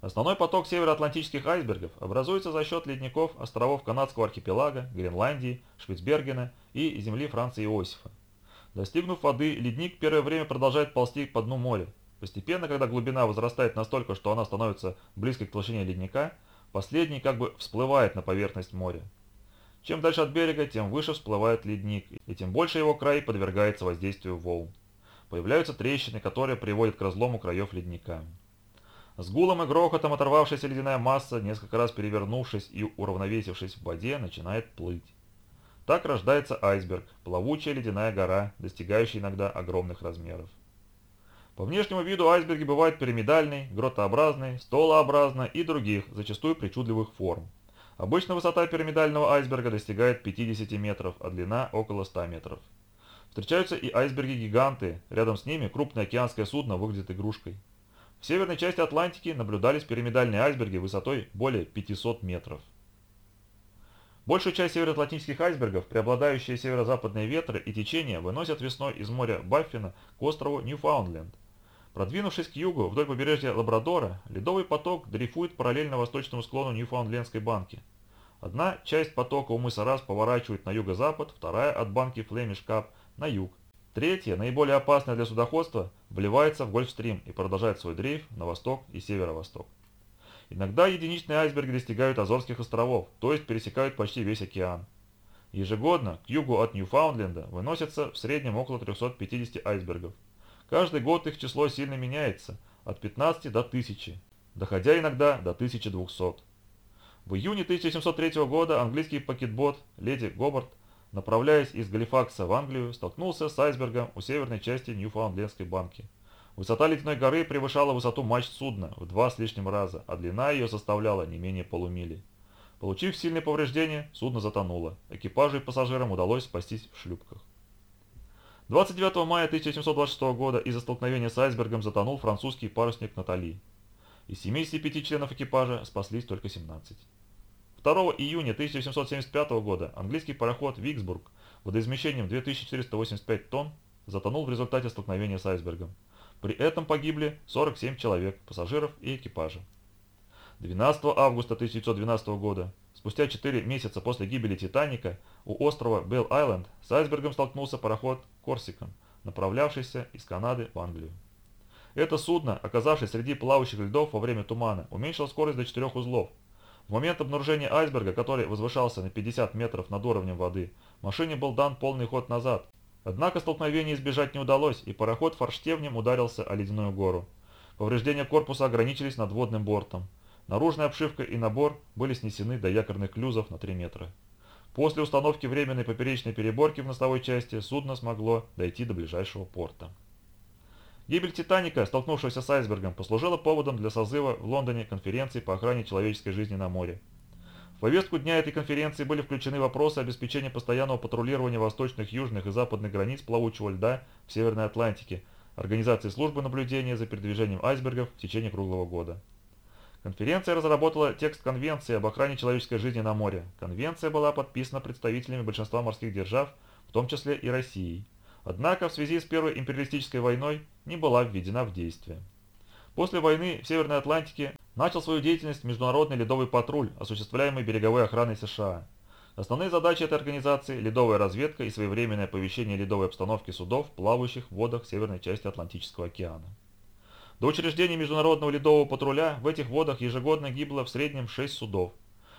Основной поток североатлантических айсбергов образуется за счет ледников островов Канадского архипелага, Гренландии, Шпицбергена и земли Франции Иосифа. Достигнув воды, ледник первое время продолжает ползти по дну моря. Постепенно, когда глубина возрастает настолько, что она становится близкой к толщине ледника, последний как бы всплывает на поверхность моря. Чем дальше от берега, тем выше всплывает ледник, и тем больше его край подвергается воздействию волн. Появляются трещины, которые приводят к разлому краев ледника. С гулом и грохотом оторвавшаяся ледяная масса, несколько раз перевернувшись и уравновесившись в воде, начинает плыть. Так рождается айсберг, плавучая ледяная гора, достигающая иногда огромных размеров. По внешнему виду айсберги бывают пирамидальной, гротообразной, столообразной и других, зачастую причудливых форм. Обычно высота пирамидального айсберга достигает 50 метров, а длина около 100 метров. Встречаются и айсберги-гиганты, рядом с ними крупное океанское судно выглядит игрушкой. В северной части Атлантики наблюдались пирамидальные айсберги высотой более 500 метров. Большую часть североатлантических айсбергов, преобладающие северо-западные ветры и течения, выносят весной из моря Баффина к острову Ньюфаундленд. Продвинувшись к югу вдоль побережья Лабрадора, ледовый поток дрейфует параллельно восточному склону Ньюфаундлендской банки. Одна часть потока у мыса Раз поворачивает на юго-запад, вторая от банки Флемиш Кап на юг. Третья, наиболее опасная для судоходства, вливается в Гольфстрим и продолжает свой дрейф на восток и северо-восток. Иногда единичные айсберги достигают Азорских островов, то есть пересекают почти весь океан. Ежегодно к югу от Ньюфаундленда выносятся в среднем около 350 айсбергов. Каждый год их число сильно меняется, от 15 до 1000, доходя иногда до 1200. В июне 1703 года английский пакетбот «Леди Гобарт», направляясь из Галифакса в Англию, столкнулся с айсбергом у северной части Ньюфаундлендской банки. Высота ледяной горы превышала высоту мачт судна в два с лишним раза, а длина ее составляла не менее полумили. Получив сильные повреждения, судно затонуло. Экипажу и пассажирам удалось спастись в шлюпках. 29 мая 1726 года из-за столкновения с айсбергом затонул французский парусник Натали. Из 75 членов экипажа спаслись только 17. 2 июня 1775 года английский пароход «Виксбург» водоизмещением 2485 тонн затонул в результате столкновения с айсбергом. При этом погибли 47 человек, пассажиров и экипажа. 12 августа 1912 года, спустя 4 месяца после гибели «Титаника», у острова Белл-Айленд с айсбергом столкнулся пароход «Корсикон», направлявшийся из Канады в Англию. Это судно, оказавшись среди плавающих льдов во время тумана, уменьшило скорость до 4 узлов. В момент обнаружения айсберга, который возвышался на 50 метров над уровнем воды, машине был дан полный ход назад. Однако столкновения избежать не удалось, и пароход форштевнем ударился о ледяную гору. Повреждения корпуса ограничились надводным бортом. Наружная обшивка и набор были снесены до якорных клюзов на 3 метра. После установки временной поперечной переборки в носовой части судно смогло дойти до ближайшего порта. Гибель «Титаника», столкнувшегося с айсбергом, послужила поводом для созыва в Лондоне конференции по охране человеческой жизни на море. В повестку дня этой конференции были включены вопросы обеспечения постоянного патрулирования восточных, южных и западных границ плавучего льда в Северной Атлантике, организации службы наблюдения за передвижением айсбергов в течение круглого года. Конференция разработала текст Конвенции об охране человеческой жизни на море. Конвенция была подписана представителями большинства морских держав, в том числе и Россией. Однако в связи с Первой империалистической войной не была введена в действие. После войны в Северной Атлантике начал свою деятельность Международный ледовый патруль, осуществляемый береговой охраной США. Основные задачи этой организации – ледовая разведка и своевременное оповещение ледовой обстановки судов, плавающих в водах северной части Атлантического океана. До учреждения Международного ледового патруля в этих водах ежегодно гибло в среднем 6 судов.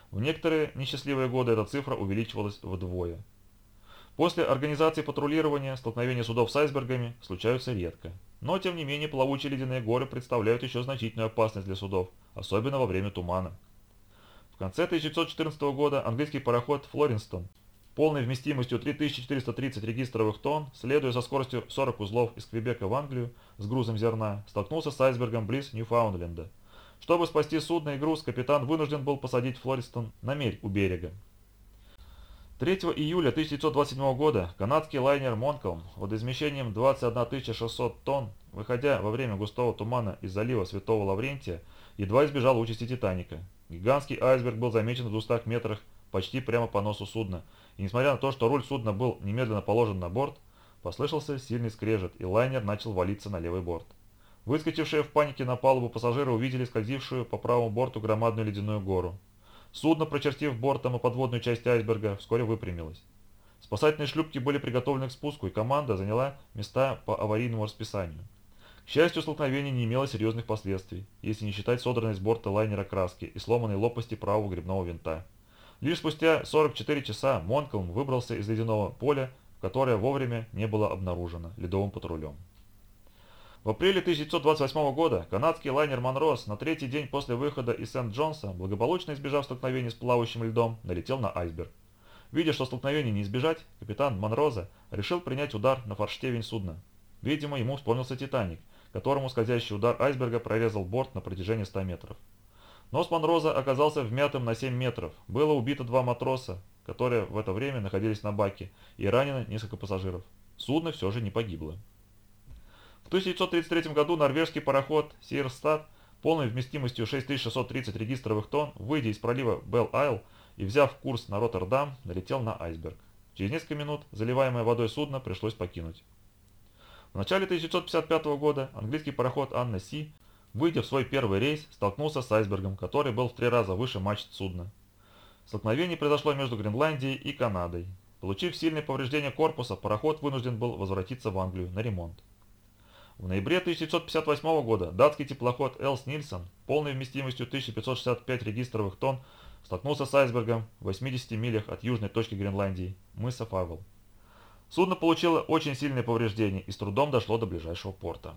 В некоторые несчастливые годы эта цифра увеличивалась вдвое. После организации патрулирования столкновения судов с айсбергами случаются редко. Но, тем не менее, плавучие ледяные горы представляют еще значительную опасность для судов, особенно во время тумана. В конце 1914 года английский пароход «Флоринстон» полной вместимостью 3430 регистровых тонн, следуя со скоростью 40 узлов из Квебека в Англию с грузом зерна, столкнулся с айсбергом близ Ньюфаундленда. Чтобы спасти судно и груз, капитан вынужден был посадить Флористон на мель у берега. 3 июля 1927 года канадский лайнер «Монколм» водоизмещением 21 600 тонн, выходя во время густого тумана из залива Святого Лаврентия, едва избежал участи «Титаника». Гигантский айсберг был замечен в 200 метрах почти прямо по носу судна, и несмотря на то, что руль судна был немедленно положен на борт, послышался сильный скрежет, и лайнер начал валиться на левый борт. Выскочившие в панике на палубу пассажиры увидели скользившую по правому борту громадную ледяную гору. Судно, прочертив бортом и подводную часть айсберга, вскоре выпрямилось. Спасательные шлюпки были приготовлены к спуску, и команда заняла места по аварийному расписанию. К счастью, столкновение не имело серьезных последствий, если не считать содранной с борта лайнера краски и сломанной лопасти правого грибного винта. Лишь спустя 44 часа Монколм выбрался из ледяного поля, которое вовремя не было обнаружено ледовым патрулем. В апреле 1928 года канадский лайнер «Монрос» на третий день после выхода из Сент-Джонса, благополучно избежав столкновения с плавающим льдом, налетел на айсберг. Видя, что столкновения не избежать, капитан Монроза решил принять удар на форштевень судна. Видимо, ему вспомнился «Титаник», которому скользящий удар айсберга прорезал борт на протяжении 100 метров. Нос Монроза оказался вмятым на 7 метров. Было убито два матроса, которые в это время находились на баке, и ранено несколько пассажиров. Судно все же не погибло. В 1933 году норвежский пароход Сирстад полной вместимостью 6630 регистровых тонн, выйдя из пролива Белл-Айл и взяв курс на Роттердам, налетел на айсберг. Через несколько минут заливаемое водой судно пришлось покинуть. В начале 1955 года английский пароход Анна Си, выйдя в свой первый рейс, столкнулся с айсбергом, который был в три раза выше мачт судна. Столкновение произошло между Гренландией и Канадой. Получив сильные повреждения корпуса, пароход вынужден был возвратиться в Англию на ремонт. В ноябре 1958 года датский теплоход Элс Нильсон полной вместимостью 1565 регистровых тонн столкнулся с айсбергом в 80 милях от южной точки Гренландии, мыса Фавел. Судно получило очень сильные повреждения и с трудом дошло до ближайшего порта.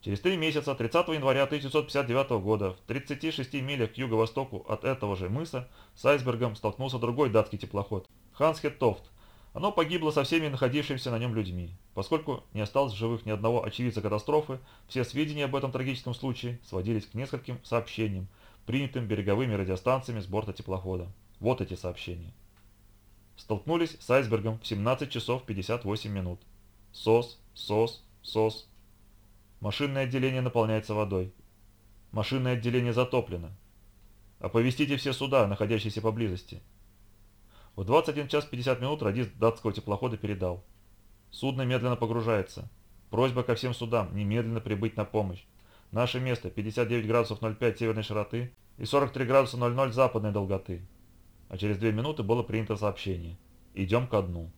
Через три месяца, 30 января 1959 года, в 36 милях к юго-востоку от этого же мыса с айсбергом столкнулся другой датский теплоход – Хансхет Тофт, оно погибло со всеми находившимися на нем людьми. Поскольку не осталось в живых ни одного очевидца катастрофы, все сведения об этом трагическом случае сводились к нескольким сообщениям, принятым береговыми радиостанциями с борта теплохода. Вот эти сообщения. Столкнулись с айсбергом в 17 часов 58 минут. СОС, СОС, СОС. Машинное отделение наполняется водой. Машинное отделение затоплено. Оповестите все суда, находящиеся поблизости. В 21 час 50 минут радист датского теплохода передал. Судно медленно погружается. Просьба ко всем судам немедленно прибыть на помощь. Наше место 59 градусов 05 северной широты и 43 градуса 00 западной долготы. А через две минуты было принято сообщение. Идем ко дну.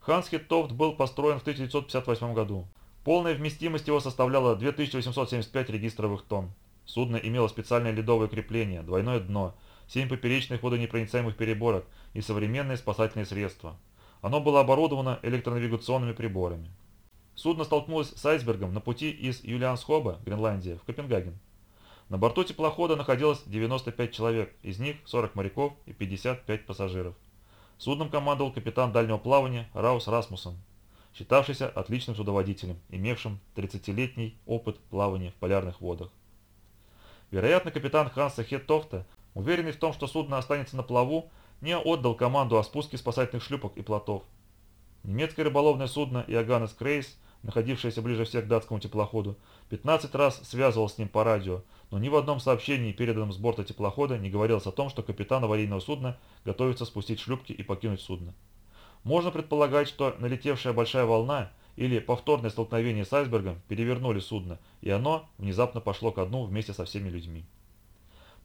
Ханский Тофт был построен в 1958 году. Полная вместимость его составляла 2875 регистровых тонн. Судно имело специальное ледовое крепление, двойное дно, 7 поперечных водонепроницаемых переборок и современные спасательные средства. Оно было оборудовано электронавигационными приборами. Судно столкнулось с айсбергом на пути из Юлиансхоба, Гренландия, в Копенгаген. На борту теплохода находилось 95 человек, из них 40 моряков и 55 пассажиров. Судном командовал капитан дальнего плавания Раус Расмуссен, считавшийся отличным судоводителем, имевшим 30-летний опыт плавания в полярных водах. Вероятно, капитан Ханса Хеттофта, уверенный в том, что судно останется на плаву, не отдал команду о спуске спасательных шлюпок и плотов. Немецкое рыболовное судно Иоганнес Крейс, находившееся ближе всех к датскому теплоходу, 15 раз связывал с ним по радио, но ни в одном сообщении, переданном с борта теплохода, не говорилось о том, что капитан аварийного судна готовится спустить шлюпки и покинуть судно. Можно предполагать, что налетевшая большая волна или повторное столкновение с айсбергом перевернули судно, и оно внезапно пошло ко дну вместе со всеми людьми.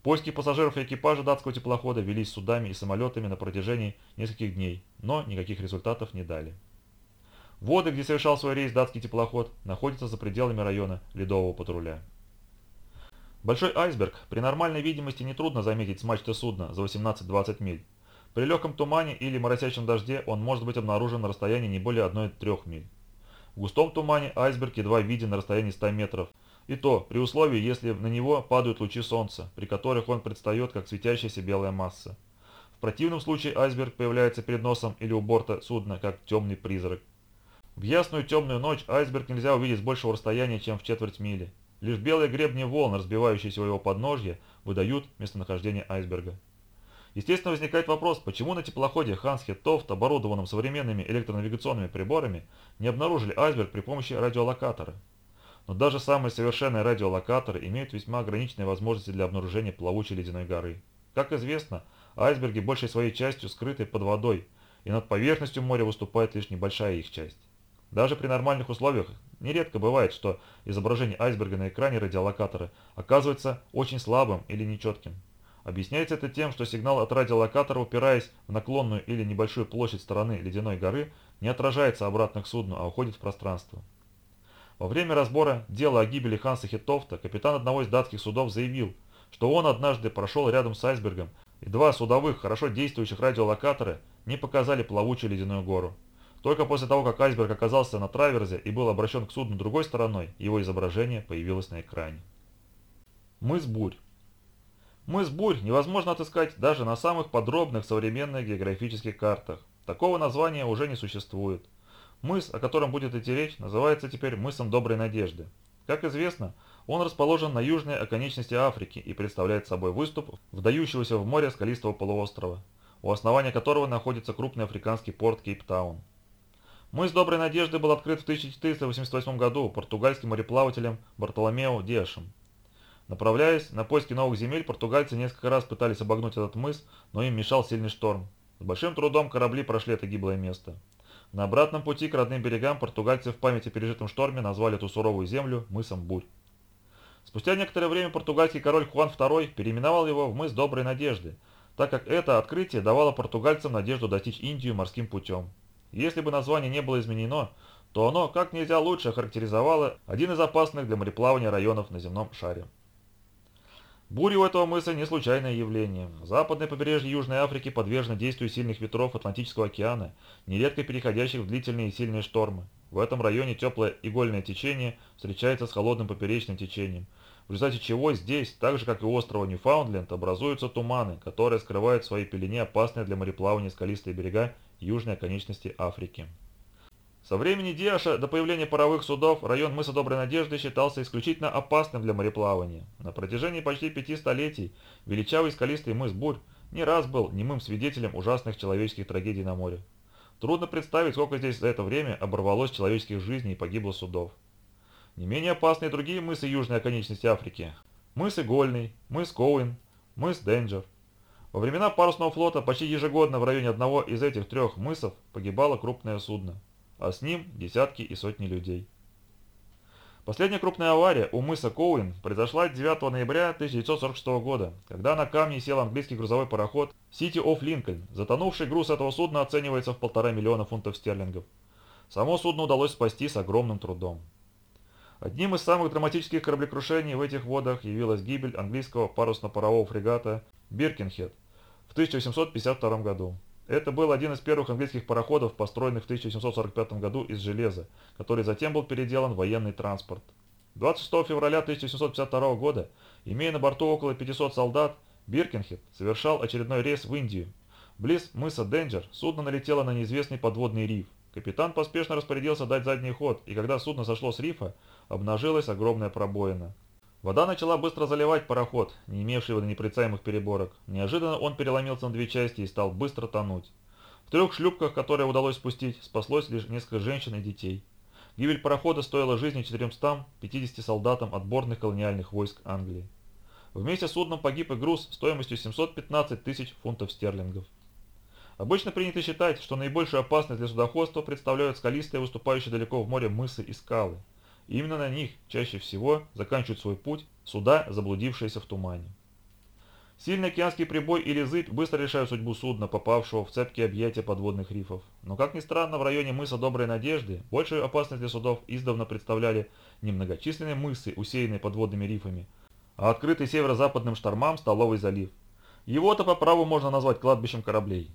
Поиски пассажиров и экипажа датского теплохода велись судами и самолетами на протяжении нескольких дней, но никаких результатов не дали. Воды, где совершал свой рейс датский теплоход, находятся за пределами района ледового патруля. Большой айсберг при нормальной видимости нетрудно заметить с мачты судна за 18-20 миль. При легком тумане или моросящем дожде он может быть обнаружен на расстоянии не более 1-3 миль. В густом тумане айсберг едва виден на расстоянии 100 метров, и то при условии, если на него падают лучи солнца, при которых он предстает как светящаяся белая масса. В противном случае айсберг появляется перед носом или у борта судна, как темный призрак. В ясную темную ночь айсберг нельзя увидеть с большего расстояния, чем в четверть мили. Лишь белые гребни волн, разбивающиеся у его подножья, выдают местонахождение айсберга. Естественно, возникает вопрос, почему на теплоходе Хансхе Тофт, оборудованном современными электронавигационными приборами, не обнаружили айсберг при помощи радиолокатора. Но даже самые совершенные радиолокаторы имеют весьма ограниченные возможности для обнаружения плавучей ледяной горы. Как известно, айсберги большей своей частью скрыты под водой, и над поверхностью моря выступает лишь небольшая их часть. Даже при нормальных условиях нередко бывает, что изображение айсберга на экране радиолокатора оказывается очень слабым или нечетким. Объясняется это тем, что сигнал от радиолокатора, упираясь в наклонную или небольшую площадь стороны ледяной горы, не отражается обратно к судну, а уходит в пространство. Во время разбора дела о гибели Ханса Хитофта капитан одного из датских судов заявил, что он однажды прошел рядом с айсбергом, и два судовых, хорошо действующих радиолокатора не показали плавучую ледяную гору. Только после того, как айсберг оказался на траверзе и был обращен к судну другой стороной, его изображение появилось на экране. Мыс Бурь Мыс Бурь невозможно отыскать даже на самых подробных современных географических картах. Такого названия уже не существует. Мыс, о котором будет идти речь, называется теперь мысом Доброй Надежды. Как известно, он расположен на южной оконечности Африки и представляет собой выступ вдающегося в море скалистого полуострова, у основания которого находится крупный африканский порт Кейптаун. Мыс Доброй Надежды был открыт в 1488 году португальским мореплавателем Бартоломео Диашем. Направляясь на поиски новых земель, португальцы несколько раз пытались обогнуть этот мыс, но им мешал сильный шторм. С большим трудом корабли прошли это гиблое место. На обратном пути к родным берегам португальцы в память о пережитом шторме назвали эту суровую землю мысом Бурь. Спустя некоторое время португальский король Хуан II переименовал его в мыс Доброй Надежды, так как это открытие давало португальцам надежду достичь Индию морским путем. Если бы название не было изменено, то оно как нельзя лучше характеризовало один из опасных для мореплавания районов на земном шаре. Буря у этого мыса не случайное явление. Западное побережье Южной Африки подвержено действию сильных ветров Атлантического океана, нередко переходящих в длительные и сильные штормы. В этом районе теплое игольное течение встречается с холодным поперечным течением, в результате чего здесь, так же как и у острова Ньюфаундленд, образуются туманы, которые скрывают в своей пелене опасные для мореплавания скалистые берега южной оконечности Африки. Со времени Диаша до появления паровых судов район мыса Доброй Надежды считался исключительно опасным для мореплавания. На протяжении почти пяти столетий величавый скалистый мыс Бурь не раз был немым свидетелем ужасных человеческих трагедий на море. Трудно представить, сколько здесь за это время оборвалось человеческих жизней и погибло судов. Не менее опасны и другие мысы южной оконечности Африки. Мыс Игольный, мыс Коуин, мыс Денджер. Во времена парусного флота почти ежегодно в районе одного из этих трех мысов погибало крупное судно а с ним десятки и сотни людей. Последняя крупная авария у мыса Коуин произошла 9 ноября 1946 года, когда на камне сел английский грузовой пароход City of Lincoln. Затонувший груз этого судна оценивается в полтора миллиона фунтов стерлингов. Само судно удалось спасти с огромным трудом. Одним из самых драматических кораблекрушений в этих водах явилась гибель английского парусно-парового фрегата «Биркенхед» в 1852 году. Это был один из первых английских пароходов, построенных в 1845 году из железа, который затем был переделан в военный транспорт. 26 февраля 1852 года, имея на борту около 500 солдат, Биркенхед совершал очередной рейс в Индию. Близ мыса Денджер судно налетело на неизвестный подводный риф. Капитан поспешно распорядился дать задний ход, и когда судно сошло с рифа, обнажилась огромная пробоина. Вода начала быстро заливать пароход, не имевший водонепроницаемых переборок. Неожиданно он переломился на две части и стал быстро тонуть. В трех шлюпках, которые удалось спустить, спаслось лишь несколько женщин и детей. Гибель парохода стоила жизни 450 солдатам отборных колониальных войск Англии. Вместе с судном погиб и груз стоимостью 715 тысяч фунтов стерлингов. Обычно принято считать, что наибольшую опасность для судоходства представляют скалистые, выступающие далеко в море мысы и скалы. Именно на них чаще всего заканчивают свой путь суда, заблудившиеся в тумане. Сильный океанский прибой или зыбь быстро решают судьбу судна, попавшего в цепкие объятия подводных рифов. Но, как ни странно, в районе мыса Доброй Надежды большую опасность для судов издавна представляли не многочисленные мысы, усеянные подводными рифами, а открытый северо-западным штормам Столовый залив. Его-то по праву можно назвать кладбищем кораблей.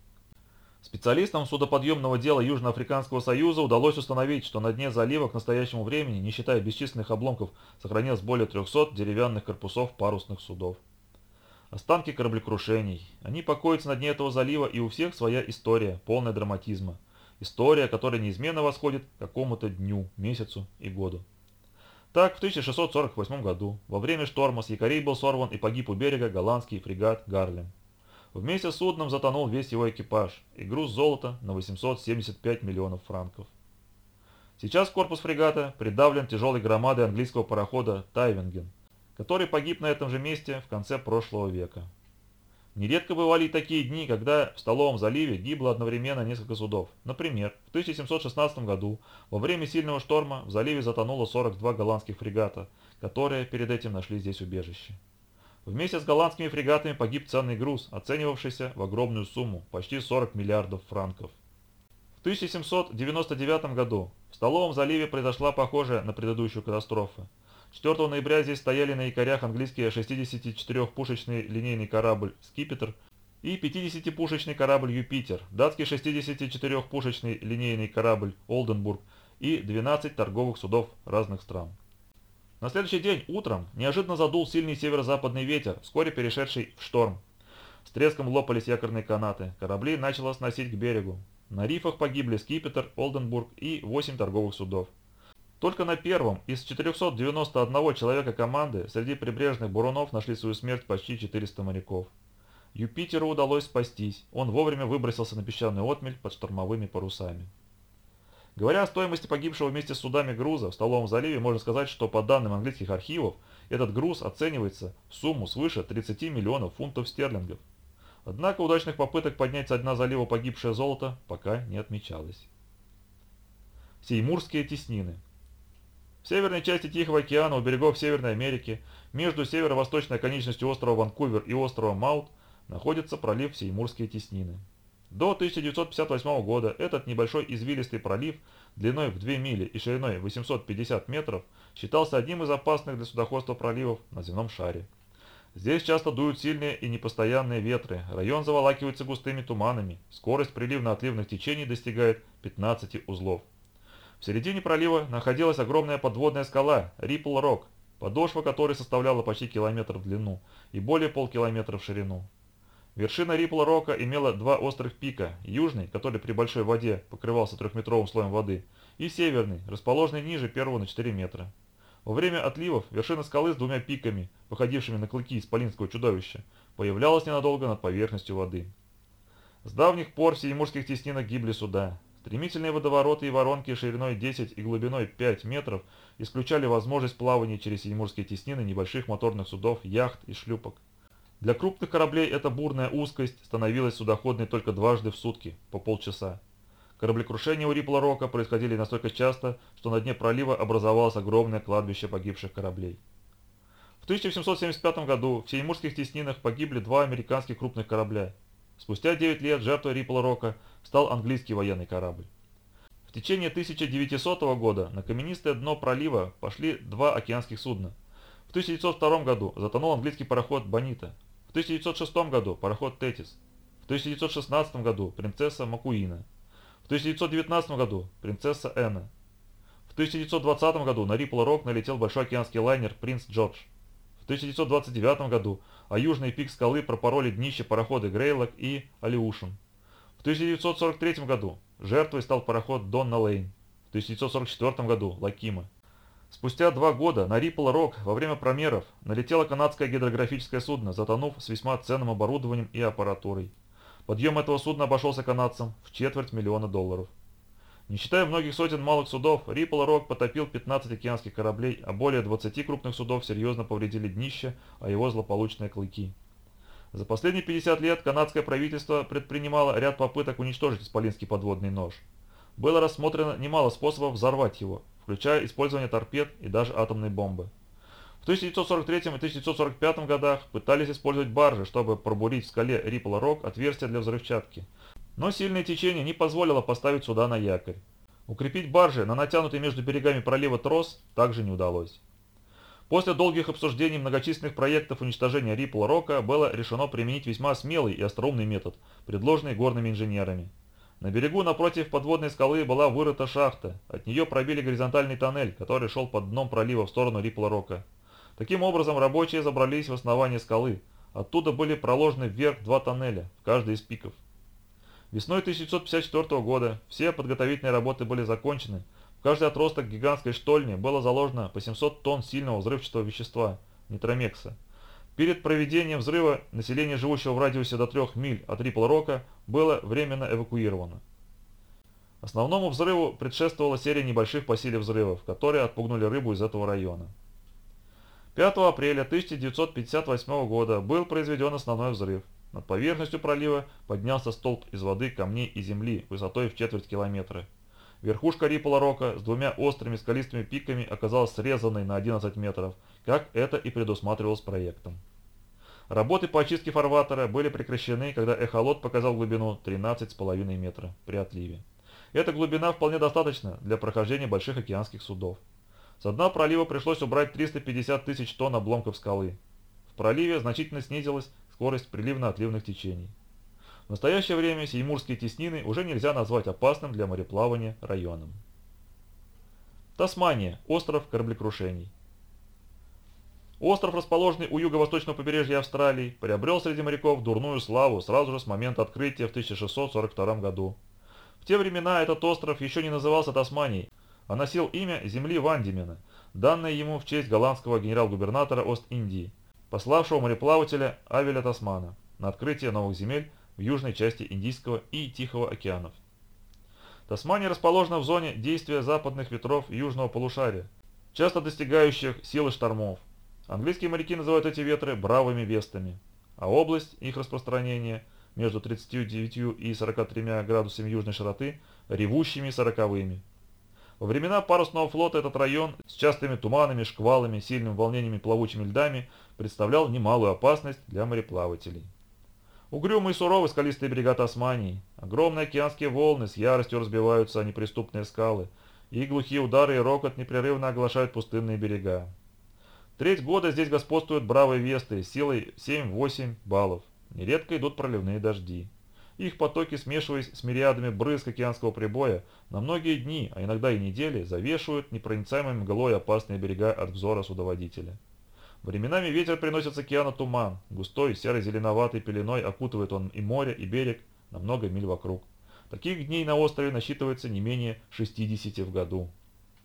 Специалистам судоподъемного дела Южноафриканского союза удалось установить, что на дне залива к настоящему времени, не считая бесчисленных обломков, сохранилось более 300 деревянных корпусов парусных судов. Останки кораблекрушений. Они покоятся на дне этого залива, и у всех своя история, полная драматизма. История, которая неизменно восходит к какому-то дню, месяцу и году. Так, в 1648 году, во время шторма с якорей был сорван и погиб у берега голландский фрегат «Гарлем». Вместе с судном затонул весь его экипаж и груз золота на 875 миллионов франков. Сейчас корпус фрегата придавлен тяжелой громадой английского парохода «Тайвенген», который погиб на этом же месте в конце прошлого века. Нередко бывали и такие дни, когда в Столовом заливе гибло одновременно несколько судов. Например, в 1716 году во время сильного шторма в заливе затонуло 42 голландских фрегата, которые перед этим нашли здесь убежище. Вместе с голландскими фрегатами погиб ценный груз, оценивавшийся в огромную сумму – почти 40 миллиардов франков. В 1799 году в Столовом заливе произошла похожая на предыдущую катастрофу. 4 ноября здесь стояли на якорях английский 64-пушечный линейный корабль «Скипетр» и 50-пушечный корабль «Юпитер», датский 64-пушечный линейный корабль «Олденбург» и 12 торговых судов разных стран. На следующий день утром неожиданно задул сильный северо-западный ветер, вскоре перешедший в шторм. С треском лопались якорные канаты, корабли начало сносить к берегу. На рифах погибли Скипетр, Олденбург и 8 торговых судов. Только на первом из 491 человека команды среди прибрежных бурунов нашли свою смерть почти 400 моряков. Юпитеру удалось спастись, он вовремя выбросился на песчаный отмель под штормовыми парусами. Говоря о стоимости погибшего вместе с судами груза в Столовом заливе, можно сказать, что по данным английских архивов, этот груз оценивается в сумму свыше 30 миллионов фунтов стерлингов. Однако удачных попыток поднять со дна залива погибшее золото пока не отмечалось. Сеймурские теснины В северной части Тихого океана у берегов Северной Америки, между северо-восточной конечностью острова Ванкувер и острова Маут, находится пролив Сеймурские теснины. До 1958 года этот небольшой извилистый пролив длиной в 2 мили и шириной 850 метров считался одним из опасных для судоходства проливов на земном шаре. Здесь часто дуют сильные и непостоянные ветры, район заволакивается густыми туманами, скорость приливно-отливных течений достигает 15 узлов. В середине пролива находилась огромная подводная скала Рипл Рок, подошва которой составляла почти километр в длину и более полкилометра в ширину. Вершина Рипла-Рока имела два острых пика, южный, который при большой воде покрывался трехметровым слоем воды, и северный, расположенный ниже первого на 4 метра. Во время отливов вершина скалы с двумя пиками, походившими на клыки исполинского чудовища, появлялась ненадолго над поверхностью воды. С давних пор в Сеймурских теснинах гибли суда. Стремительные водовороты и воронки шириной 10 и глубиной 5 метров исключали возможность плавания через Сеймурские теснины небольших моторных судов, яхт и шлюпок. Для крупных кораблей эта бурная узкость становилась судоходной только дважды в сутки, по полчаса. Кораблекрушения у Рипла-Рока происходили настолько часто, что на дне пролива образовалось огромное кладбище погибших кораблей. В 1775 году в Сеймурских теснинах погибли два американских крупных корабля. Спустя 9 лет жертвой Рипла-Рока стал английский военный корабль. В течение 1900 года на каменистое дно пролива пошли два океанских судна. В 1902 году затонул английский пароход «Бонита». В 1906 году пароход «Тетис». В 1916 году принцесса Макуина. В 1919 году принцесса Энна. В 1920 году на Риппл-Рок налетел большой океанский лайнер «Принц Джордж». В 1929 году а южный пик скалы пропороли днище пароходы Грейлок и Алиушин. В 1943 году жертвой стал пароход Донна Лейн. В 1944 году Лакима. Спустя два года на Риппл-Рок во время промеров налетело канадское гидрографическое судно, затонув с весьма ценным оборудованием и аппаратурой. Подъем этого судна обошелся канадцам в четверть миллиона долларов. Не считая многих сотен малых судов, Риппл Рок потопил 15 океанских кораблей, а более 20 крупных судов серьезно повредили днище, а его злополучные клыки. За последние 50 лет канадское правительство предпринимало ряд попыток уничтожить Исполинский подводный нож. Было рассмотрено немало способов взорвать его, включая использование торпед и даже атомной бомбы. В 1943 и 1945 годах пытались использовать баржи, чтобы пробурить в скале Риппл Рок отверстия для взрывчатки – но сильное течение не позволило поставить суда на якорь. Укрепить баржи на натянутый между берегами пролива трос также не удалось. После долгих обсуждений многочисленных проектов уничтожения Риппл-Рока было решено применить весьма смелый и остроумный метод, предложенный горными инженерами. На берегу напротив подводной скалы была вырыта шахта, от нее пробили горизонтальный тоннель, который шел под дном пролива в сторону Риппл-Рока. Таким образом, рабочие забрались в основание скалы, оттуда были проложены вверх два тоннеля, в каждый из пиков. Весной 1954 года все подготовительные работы были закончены. В каждый отросток гигантской штольни было заложено по 700 тонн сильного взрывчатого вещества – нитромекса. Перед проведением взрыва население, живущего в радиусе до 3 миль от Риппл-Рока, было временно эвакуировано. Основному взрыву предшествовала серия небольших по силе взрывов, которые отпугнули рыбу из этого района. 5 апреля 1958 года был произведен основной взрыв. Над поверхностью пролива поднялся столб из воды, камней и земли высотой в четверть километра. Верхушка Риппла Рока с двумя острыми скалистыми пиками оказалась срезанной на 11 метров, как это и предусматривалось проектом. Работы по очистке фарватера были прекращены, когда эхолот показал глубину 13,5 метра при отливе. Эта глубина вполне достаточна для прохождения больших океанских судов. Со дна пролива пришлось убрать 350 тысяч тонн обломков скалы. В проливе значительно снизилась скорость приливно-отливных течений. В настоящее время Сеймурские теснины уже нельзя назвать опасным для мореплавания районом. Тасмания – остров кораблекрушений. Остров, расположенный у юго-восточного побережья Австралии, приобрел среди моряков дурную славу сразу же с момента открытия в 1642 году. В те времена этот остров еще не назывался Тасманией, а носил имя земли Вандимена, данное ему в честь голландского генерал-губернатора Ост-Индии – пославшего мореплавателя Авеля Тасмана на открытие новых земель в южной части Индийского и Тихого океанов. Тасмания расположена в зоне действия западных ветров южного полушария, часто достигающих силы штормов. Английские моряки называют эти ветры бравыми вестами, а область их распространения между 39 и 43 градусами южной широты ревущими сороковыми. Во времена парусного флота этот район с частыми туманами, шквалами, сильными волнениями, плавучими льдами представлял немалую опасность для мореплавателей. Угрюмые и суровые скалистые берега Тасмании, огромные океанские волны с яростью разбиваются о неприступные скалы, и глухие удары и рокот непрерывно оглашают пустынные берега. Треть года здесь господствуют бравые весты силой 7-8 баллов. Нередко идут проливные дожди. Их потоки, смешиваясь с мириадами брызг океанского прибоя, на многие дни, а иногда и недели, завешивают непроницаемой мглой опасные берега от взора судоводителя. Временами ветер приносит с океана туман, густой серо-зеленоватой пеленой окутывает он и море, и берег на много миль вокруг. Таких дней на острове насчитывается не менее 60 в году.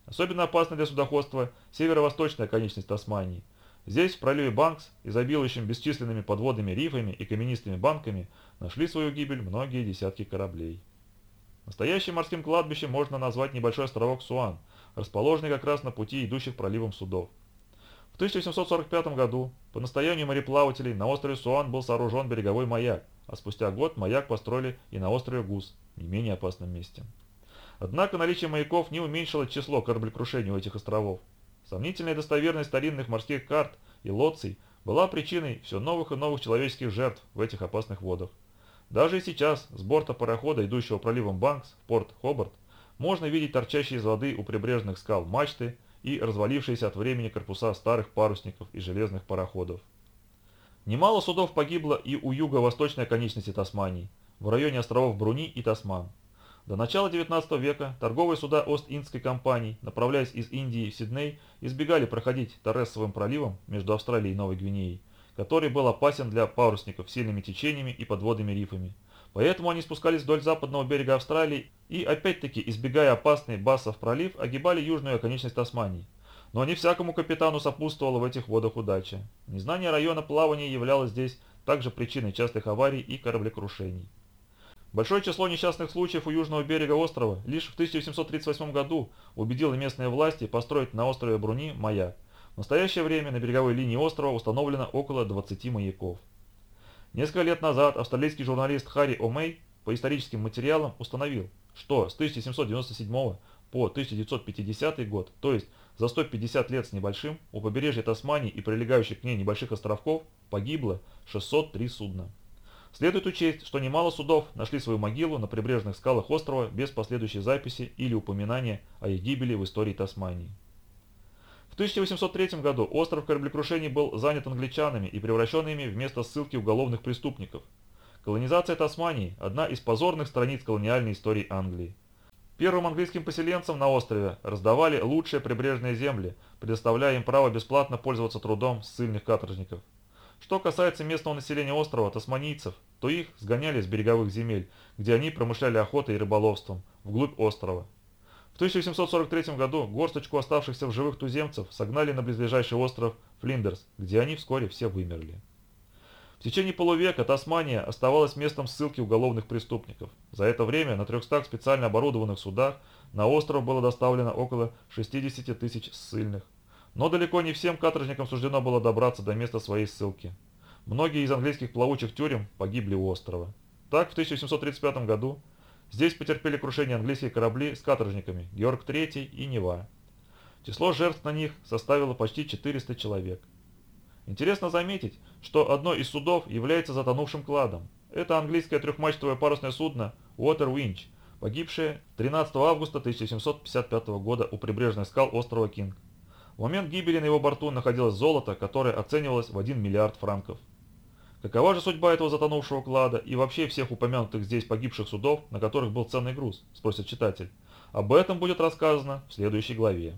Особенно опасна для судоходства северо-восточная конечность Тасмании – Здесь, в проливе Банкс, изобилующем бесчисленными подводными рифами и каменистыми банками, нашли свою гибель многие десятки кораблей. Настоящим морским кладбищем можно назвать небольшой островок Суан, расположенный как раз на пути идущих проливом судов. В 1845 году по настоянию мореплавателей на острове Суан был сооружен береговой маяк, а спустя год маяк построили и на острове Гус, не менее опасном месте. Однако наличие маяков не уменьшило число кораблекрушений у этих островов. Сомнительная достоверность старинных морских карт и лоций была причиной все новых и новых человеческих жертв в этих опасных водах. Даже и сейчас с борта парохода, идущего проливом Банкс в порт Хобарт, можно видеть торчащие из воды у прибрежных скал мачты и развалившиеся от времени корпуса старых парусников и железных пароходов. Немало судов погибло и у юго-восточной оконечности Тасмании, в районе островов Бруни и Тасман. До начала XIX века торговые суда Ост-Индской компании, направляясь из Индии в Сидней, избегали проходить Торресовым проливом между Австралией и Новой Гвинеей, который был опасен для парусников сильными течениями и подводными рифами. Поэтому они спускались вдоль западного берега Австралии и, опять-таки, избегая опасный Бассов пролив, огибали южную оконечность Тасмании. Но не всякому капитану сопутствовала в этих водах удача. Незнание района плавания являлось здесь также причиной частых аварий и кораблекрушений. Большое число несчастных случаев у южного берега острова лишь в 1738 году убедило местные власти построить на острове Бруни маяк. В настоящее время на береговой линии острова установлено около 20 маяков. Несколько лет назад австралийский журналист Харри О'Мей по историческим материалам установил, что с 1797 по 1950 год, то есть за 150 лет с небольшим, у побережья Тасмании и прилегающих к ней небольших островков погибло 603 судна. Следует учесть, что немало судов нашли свою могилу на прибрежных скалах острова без последующей записи или упоминания о их гибели в истории Тасмании. В 1803 году остров кораблекрушений был занят англичанами и превращен ими в место ссылки уголовных преступников. Колонизация Тасмании – одна из позорных страниц колониальной истории Англии. Первым английским поселенцам на острове раздавали лучшие прибрежные земли, предоставляя им право бесплатно пользоваться трудом ссыльных каторжников. Что касается местного населения острова, тасманийцев, то их сгоняли с береговых земель, где они промышляли охотой и рыболовством, вглубь острова. В 1843 году горсточку оставшихся в живых туземцев согнали на близлежащий остров Флиндерс, где они вскоре все вымерли. В течение полувека Тасмания оставалась местом ссылки уголовных преступников. За это время на 300 специально оборудованных судах на остров было доставлено около 60 тысяч ссыльных. Но далеко не всем каторжникам суждено было добраться до места своей ссылки. Многие из английских плавучих тюрем погибли у острова. Так, в 1735 году здесь потерпели крушение английские корабли с каторжниками Георг III и Нева. Число жертв на них составило почти 400 человек. Интересно заметить, что одно из судов является затонувшим кладом. Это английское трехмачтовое парусное судно Water Winch, погибшее 13 августа 1755 года у прибрежных скал острова Кинг. В момент гибели на его борту находилось золото, которое оценивалось в 1 миллиард франков. Какова же судьба этого затонувшего клада и вообще всех упомянутых здесь погибших судов, на которых был ценный груз, спросит читатель. Об этом будет рассказано в следующей главе.